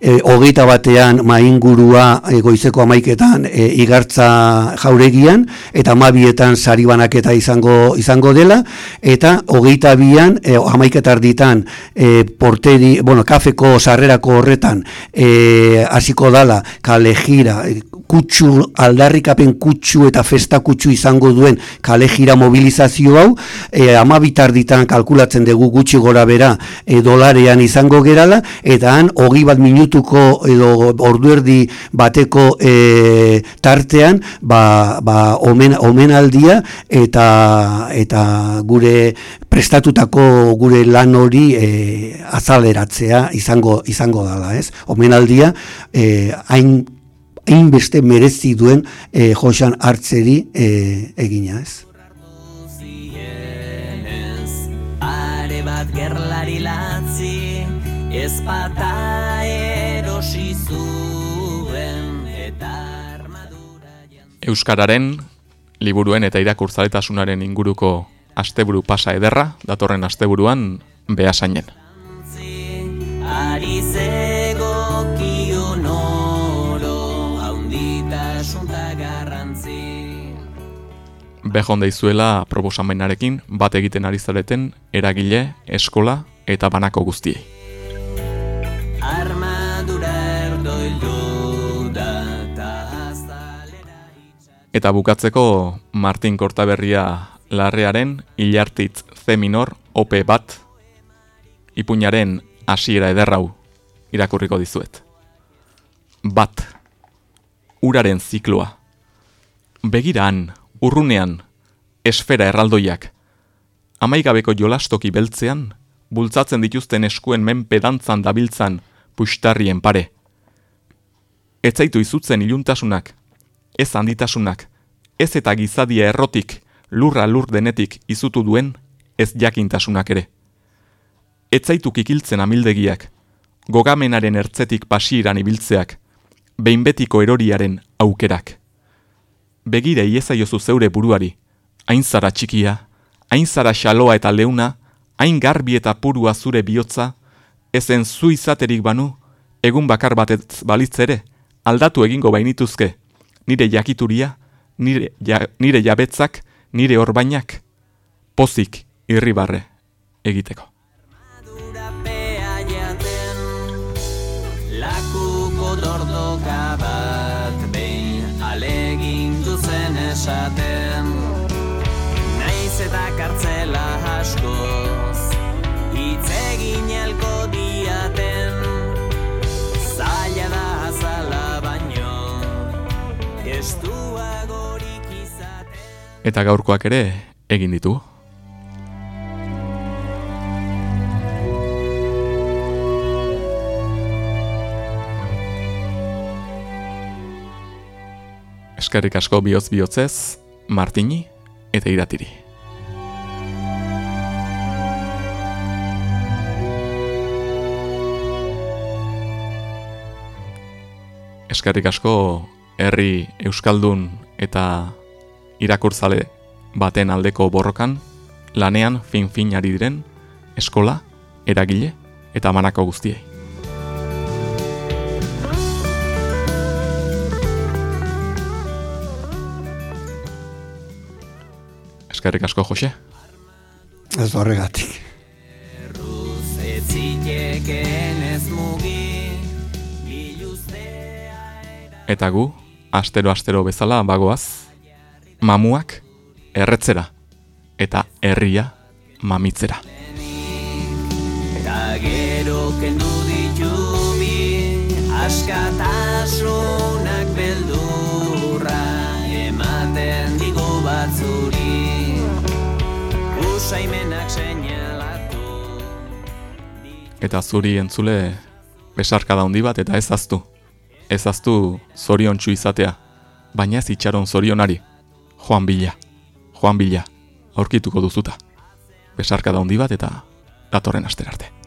e, hogeita batean maingurua e, goizeko amaiketan e, igartza jauregian, eta mabietan sari banaketa izango, izango dela, eta hogeita bian, e, amaiketarditan, e, porteri, bueno, kafeko sarrerako horretan, e, hasiko dala, kale jira, e, kutsu, aldarrikapen kutsu eta festa kutsu izango duen kale jira mobilizazio hau, e, amabitarditan kalkulatzen dugu gutxi gora bera e, dolarean izango gerala, eta han, hogei bat minutu minutuko edo orduerdi bateko e, tartean ba, ba omen, omenaldia eta eta gure prestatutako gure lan hori e, azaleratzea izango izango dala, ez? Omenaldia e, hain hain beste merezi duen e, Josan hartzeri e, egina, ez? bat gerlari latzi ez erosi Euskararen, liburuen eta irakurtzaletasunaren inguruko asteburu pasa ederra, datorren asteburuan behasainen. Behon daizuela proposamenarekin bat egiten ari zareten eragile, eskola eta banako guztiei. Eta bukatzeko Martin Kortaberria larrearen ilartitz C minor OP bat ipuñaren hasiera ederrau irakurriko dizuet. Bat, uraren zikloa. Begiran, urrunean, esfera erraldoiak. Amaigabeko jolastoki beltzean, bultzatzen dituzten eskuen menpe dantzan dabiltzan puxtarrien pare. Etzaitu izutzen iluntasunak, ez handitasunak, ez eta gizadia errotik, lurra lur denetik izutu duen, ez jakintasunak ere. Ez zaituk ikiltzen amildegiak, gogamenaren ertzetik pasiran ibiltzeak, behinbetiko eroriaren aukerak. Begire iezaiozu zeure buruari, hain zara txikia, hain zara xaloa eta leuna, hain garbi eta purua zure bihotza, ezen zu izaterik banu, egun bakar batez balitzere, aldatu egingo bainituzke, nire jakituria, nire, ja, nire jabetzak, nire orbainak, pozik irribarre egiteko. Lakuko dordoka bat behin alegin duzen esaten Eta gaurkoak ere egin ditu. Eskerrik asko bihotz bihotzez, Martini eta Iratiri. Eskerrik asko herri euskaldun eta irakurtzale baten aldeko borrokan, lanean fin-finari diren, eskola, eragile eta manako guztiei. Eskerrik asko, Jose? Ez horregatik. Eta gu, astero-astero bezala bagoaz, mamuak erretzera eta herria mamitzera. Eta gero kendu ditu mi askatasunak beldurra ematen digu batzuri usaimenak seinalatu Eta zuri entzule besarka da handi bat eta ez aztu. Ez aztu zoriontsu izatea, baina ez itxaron zorionari. Juan Bila, Juan Bila, aurkituko duzuta. Besarka da handi bat eta datorren aster arte.